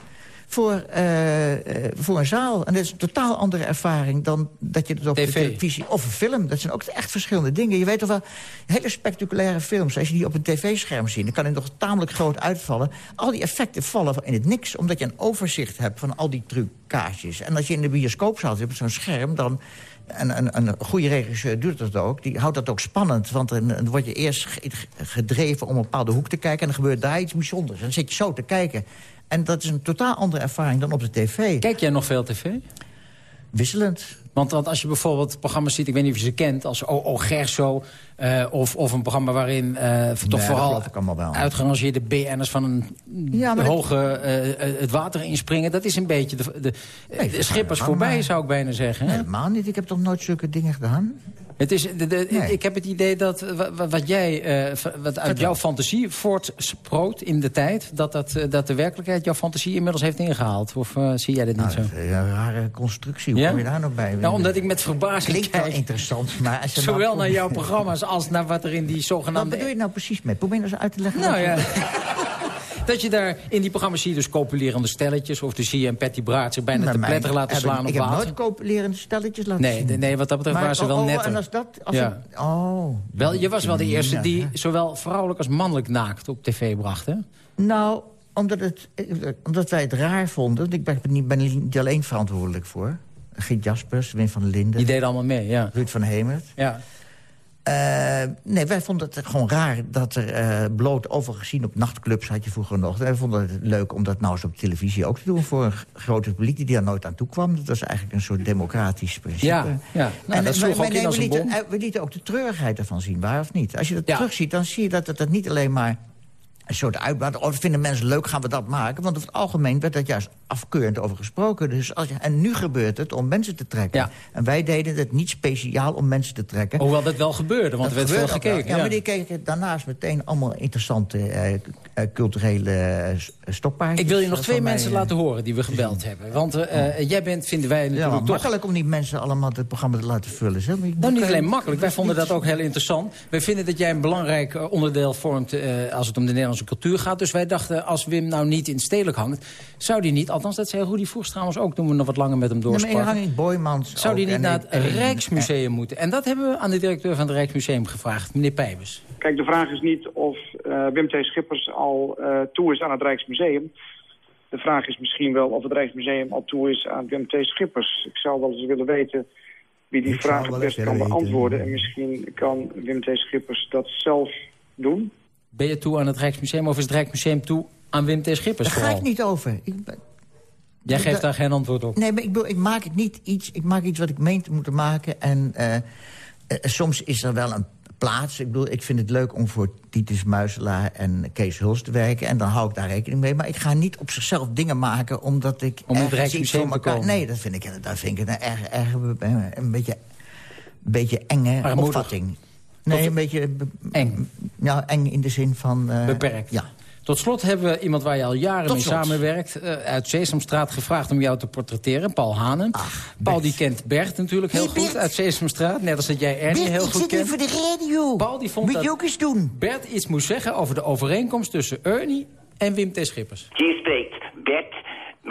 voor, eh, eh, voor een zaal. En dat is een totaal andere ervaring dan dat je het op de televisie... of een film. Dat zijn ook echt verschillende dingen. Je weet toch wel, hele spectaculaire films... als je die op een tv-scherm ziet, dan kan het nog tamelijk groot uitvallen. Al die effecten vallen in het niks... omdat je een overzicht hebt van al die trucages. En als je in de bioscoopzaal zit op zo'n scherm... dan en een, een goede regisseur doet dat ook. Die houdt dat ook spannend. Want dan, dan word je eerst ge- gedreven om een bepaalde hoek te kijken... en dan gebeurt daar iets bijzonders. En dan zit je zo te kijken. En dat is een totaal andere ervaring dan op de tv. Kijk jij nog veel tv? Wisselend. Want, want als je bijvoorbeeld programma's ziet, ik weet niet of je ze kent... als O.O. Gerso, eh, of, of een programma waarin eh, toch dat vooral uitgerangeerde BN'ers van een Ja, hoge eh, het water inspringen... dat is een beetje de, de, Nee, de schippers voorbij, maar- zou ik bijna zeggen. hè? Helemaal niet. Ik heb toch nooit zulke dingen gedaan? Het is, de, de- Ik heb het idee dat wa- wa- wat, jij, wat uit jouw fantasie voortsproot in de tijd... Dat, dat, dat de werkelijkheid jouw fantasie inmiddels heeft ingehaald. Of zie jij dat niet Nou, zo? dat is een rare constructie. Hoe Ja? kom je daar nog bij? Nou, omdat ik met verbazing Klinkt wel interessant, maar... Zowel naar jouw programma's als naar wat er in die Wat zogenaamde... bedoel je nou precies mee? Probeer eens uit te leggen. Nou wat- ja, dat je daar in die programma's zie je dus copulerende stelletjes... of dus zie je een Patty Braat zich bijna Nou, te pletter laten slaan op ik heb water. nooit copulerende stelletjes laten Nee, zien. nee, wat dat betreft Maar- waren ze wel oh, oh, netter. En als dat... Als Ja. oh. Wel, je was wel de eerste Ja, die zowel vrouwelijk als mannelijk naakt op tv bracht, hè? Nou, omdat, het, omdat wij het raar vonden. want Ik ben niet, ben niet alleen verantwoordelijk voor. Giet Jaspers, Wim van Linden. Die deden allemaal mee, ja. Ruud van Hemert. Ja. Eh, nee, wij vonden het gewoon raar dat er eh, bloot over gezien op nachtclubs had je vroeger nog. En wij vonden het leuk om dat nou eens op televisie ook te doen voor een grote publiek die daar nooit aan toe kwam. Dat was eigenlijk een soort democratisch principe. Ja, ja. Nou, dat sloeg wij- ook in als een eh, we lieten ook de treurigheid ervan zien, waar of niet? Als je dat Ja. terugziet, dan zie je dat het, het niet alleen maar een soort uitbaat. Oh, dat vinden mensen leuk, gaan we dat maken? Want over het algemeen werd dat juist afkeurend over gesproken. Dus als je, en nu gebeurt het om mensen te trekken. Ja. En wij deden het niet speciaal om mensen te trekken. Hoewel dat wel gebeurde, want er werd veel gekeken. Ja, ja. maar die keken daarnaast meteen allemaal interessante eh, eh, culturele eh, stokpaardjes. Ik wil je nog twee mij, mensen laten horen die we gebeld hebben. Want jij bent, vinden wij Ja, natuurlijk maar toch... makkelijk om die mensen allemaal het programma te laten vullen. Zeg. Maar Nou, niet alleen makkelijk. Wij vonden dat ook heel interessant. Wij vinden dat jij een belangrijk onderdeel vormt... als het om de Nederlandse cultuur gaat. Dus wij dachten, als Wim nou niet in stedelijk hangt... zou die niet althans dat zei Rudy Voers trouwens ook... toen we nog wat langer met hem doorspraken. Nee, maar Boymans Zou die niet naar het Rijksmuseum moeten? En dat hebben we aan de directeur van het Rijksmuseum gevraagd, meneer Pijbers. Kijk, de vraag is niet of eh, Wim T. Schippers al eh, toe is aan het Rijksmuseum. De vraag is misschien wel of het Rijksmuseum al toe is aan Wim T. Schippers. Ik zou wel eens willen weten wie die vraag best kan beantwoorden. En misschien kan Wim T. Schippers dat zelf doen. Ben je toe aan het Rijksmuseum of is het Rijksmuseum toe aan Wim T. Schippers Daar ga ik niet over. Ik, Jij geeft daar geen antwoord op. Nee, maar ik, ik maak het niet iets. Ik maak iets wat ik meen te moeten maken. En eh, eh, soms is er wel een plaats. Ik bedoel, ik vind het leuk om voor Titus Muiselaar en Kees Huls te werken. En dan hou ik daar rekening mee. Maar ik ga niet op zichzelf dingen maken omdat ik... Om het Rijksmuseum te komen. Nee, dat vind ik, dat vind ik een erg, erg een beetje, een beetje enge Armoedig. opvatting. Nee, een beetje... Eng. Ja, eng in de zin van... eh, Beperkt. Ja. Tot slot hebben we iemand waar je al jaren Tot mee slot. samenwerkt... eh, uit Sesamstraat gevraagd om jou te portretteren, Paul Hanen. Paul die kent Bert natuurlijk heel goed uit Sesamstraat. Net als dat jij Ernie Bert, heel ik goed zit hier kent. voor de radio. Paul die vond Moet dat je ook eens doen. Bert iets moest zeggen over de overeenkomst tussen Ernie en Wim T. Schippers. Hier spreekt Bert.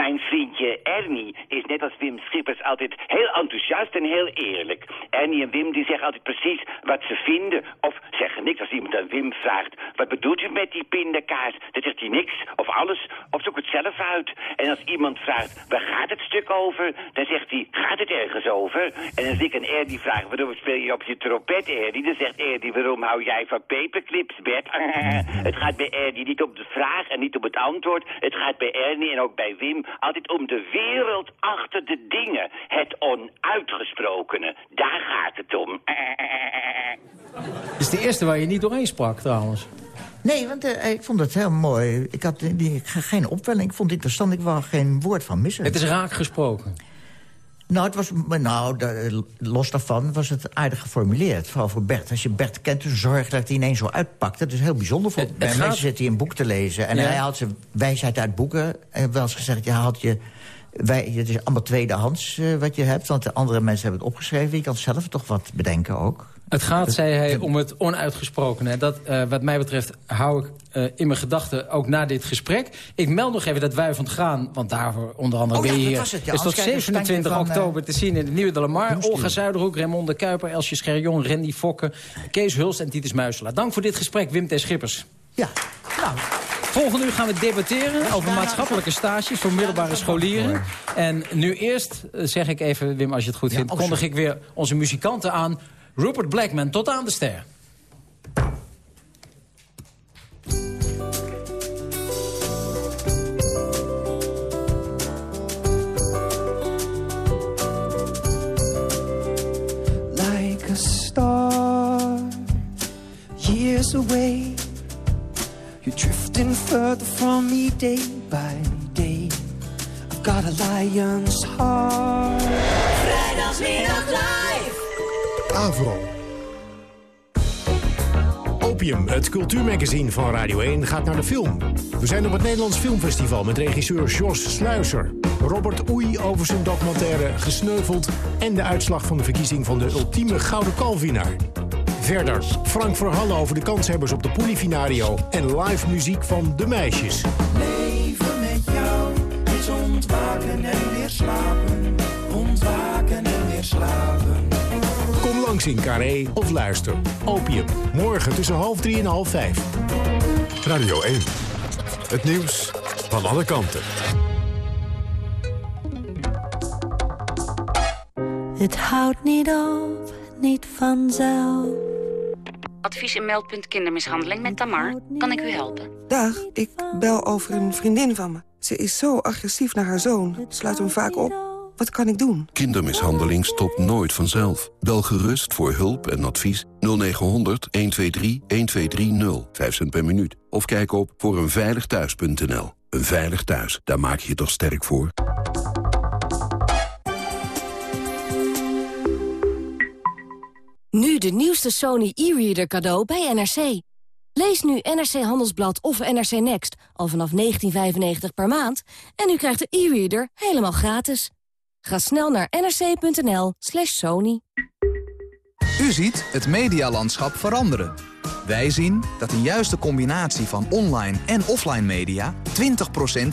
Mijn vriendje Ernie is net als Wim Schippers altijd heel enthousiast en heel eerlijk. Ernie en Wim die zeggen altijd precies wat ze vinden. Of zeggen niks als iemand aan Wim vraagt. Wat bedoelt u met die pindakaas? Dan zegt hij niks of alles of zoek het zelf uit. En als iemand vraagt waar gaat het stuk over? Dan zegt hij gaat het ergens over? En als ik aan Ernie vraag waarom speel je op je trompet Ernie? Dan zegt Ernie waarom hou jij van paperclips Bert? het gaat bij Ernie niet om de vraag en niet om het antwoord. Het gaat bij Ernie en ook bij Wim altijd om de wereld achter de dingen. Het onuitgesprokene. Daar gaat het om. Dat is de eerste waar je niet doorheen sprak trouwens. Nee, want eh, ik vond het heel mooi. Ik had ik- geen opwelling. Ik vond het interessant. Ik wou geen woord van missen. Het is raak gesproken. Nou, het was, nou de- los daarvan was het aardig geformuleerd. Vooral voor Bert. Als je Bert kent, dus zorg dat hij ineens zo uitpakt. Dat is heel bijzonder. Voor, bij gaat- mensen zit hij een boek te lezen. En Ja. hij haalt zijn wijsheid uit boeken. En wel eens gezegd, je haalt je... Wij, het is allemaal tweedehands eh, wat je hebt. Want de andere mensen hebben het opgeschreven. Je kan zelf toch wat bedenken ook. Het gaat, zei hij, om het onuitgesprokene. En Dat, eh, wat mij betreft, hou ik eh, in mijn gedachten ook na dit gesprek. Ik meld nog even dat Wuivend Gaan, want daarvoor onder andere Oh ben ja, je hier... het, ja. is tot Anders krijg je een 27 standje van, oktober te zien in het Nieuwe de Lamar. Olga Zuiderhoek, Raymond de Kuiper, Elsje Scherjon, Randy Fokke... Kees Hulst en Titus Muiselaar. Dank voor dit gesprek, Wim T. Schippers. Ja, nou... Volgende uur gaan we debatteren over maatschappelijke stages voor middelbare scholieren. En nu eerst, eh, zeg ik even, Wim, als je het goed vindt... kondig ik weer onze muzikanten aan. Rupert Blackman, tot aan de ster. like a star years away. You're drifting further from me day by day. I've got a lion's heart. Vrijdagmiddag live. Avro. Opium, het cultuurmagazine van Radio 1, gaat naar de film. We zijn op het Nederlands Filmfestival met regisseur Jos Sluiser. Robert Oei over zijn documentaire Gesneuveld... en de uitslag van de verkiezing van de ultieme Gouden Kalvinaar. Verder Frank Verhalle over de kanshebbers op de Polifinario... en live muziek van De Meisjes. Leven met jou is ontwaken en weer slapen. Ontwaken en weer slapen. Langs in Carré of luister. Opium, morgen tussen half drie en half vijf. Radio 1. Het nieuws van alle kanten. Het houdt niet op, niet vanzelf. Advies en meldpunt kindermishandeling met Tamar. Kan ik u helpen? Dag, ik bel over een vriendin van me. Ze is zo agressief naar haar zoon. Sluit hem vaak op. Wat kan ik doen? Kindermishandeling stopt nooit vanzelf. Bel gerust voor hulp en advies 0900 123 1230. 5 cent per minuut. Of kijk op voor eenveiligthuis.nl. Een veilig thuis, daar maak je je toch sterk voor? Nu de nieuwste Sony e-reader cadeau bij NRC. Lees nu NRC Handelsblad of NRC Next al vanaf 19,95 per maand... en u krijgt de e-reader helemaal gratis. Ga snel naar nrc.nl slash sony. U ziet het medialandschap veranderen. Wij zien dat een juiste combinatie van online en offline media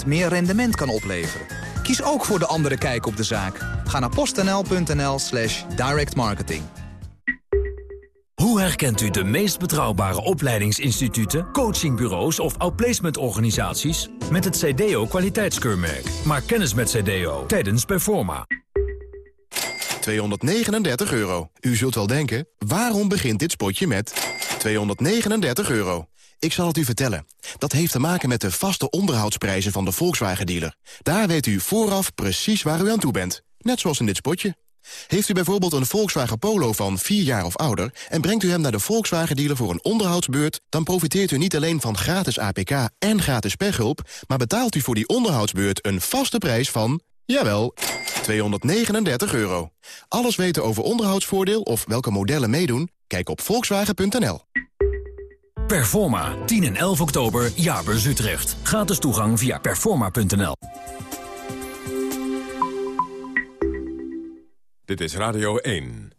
20% meer rendement kan opleveren. Kies ook voor de andere kijk op de zaak. Ga naar postnl.nl slash directmarketing. Hoe herkent u de meest betrouwbare opleidingsinstituten, coachingbureaus of outplacementorganisaties? Met het CDO kwaliteitskeurmerk. Maak kennis met CDO tijdens Performa. 239 euro. U zult wel denken, waarom begint dit spotje met 239 euro? Ik zal het u vertellen. Dat heeft te maken met de vaste onderhoudsprijzen van de Volkswagen-dealer. Daar weet u vooraf precies waar u aan toe bent. Net zoals in dit spotje. Heeft u bijvoorbeeld een Volkswagen Polo van 4 jaar of ouder... en brengt u hem naar de Volkswagen-dealer voor een onderhoudsbeurt... dan profiteert u niet alleen van gratis APK en gratis pechhulp... maar betaalt u voor die onderhoudsbeurt een vaste prijs van... jawel, 239 euro. Alles weten over onderhoudsvoordeel of welke modellen meedoen? Kijk op volkswagen.nl. Performa, 10 en 11 oktober, Jaarbeurs Utrecht. Gratis toegang via performa.nl. Dit is Radio 1.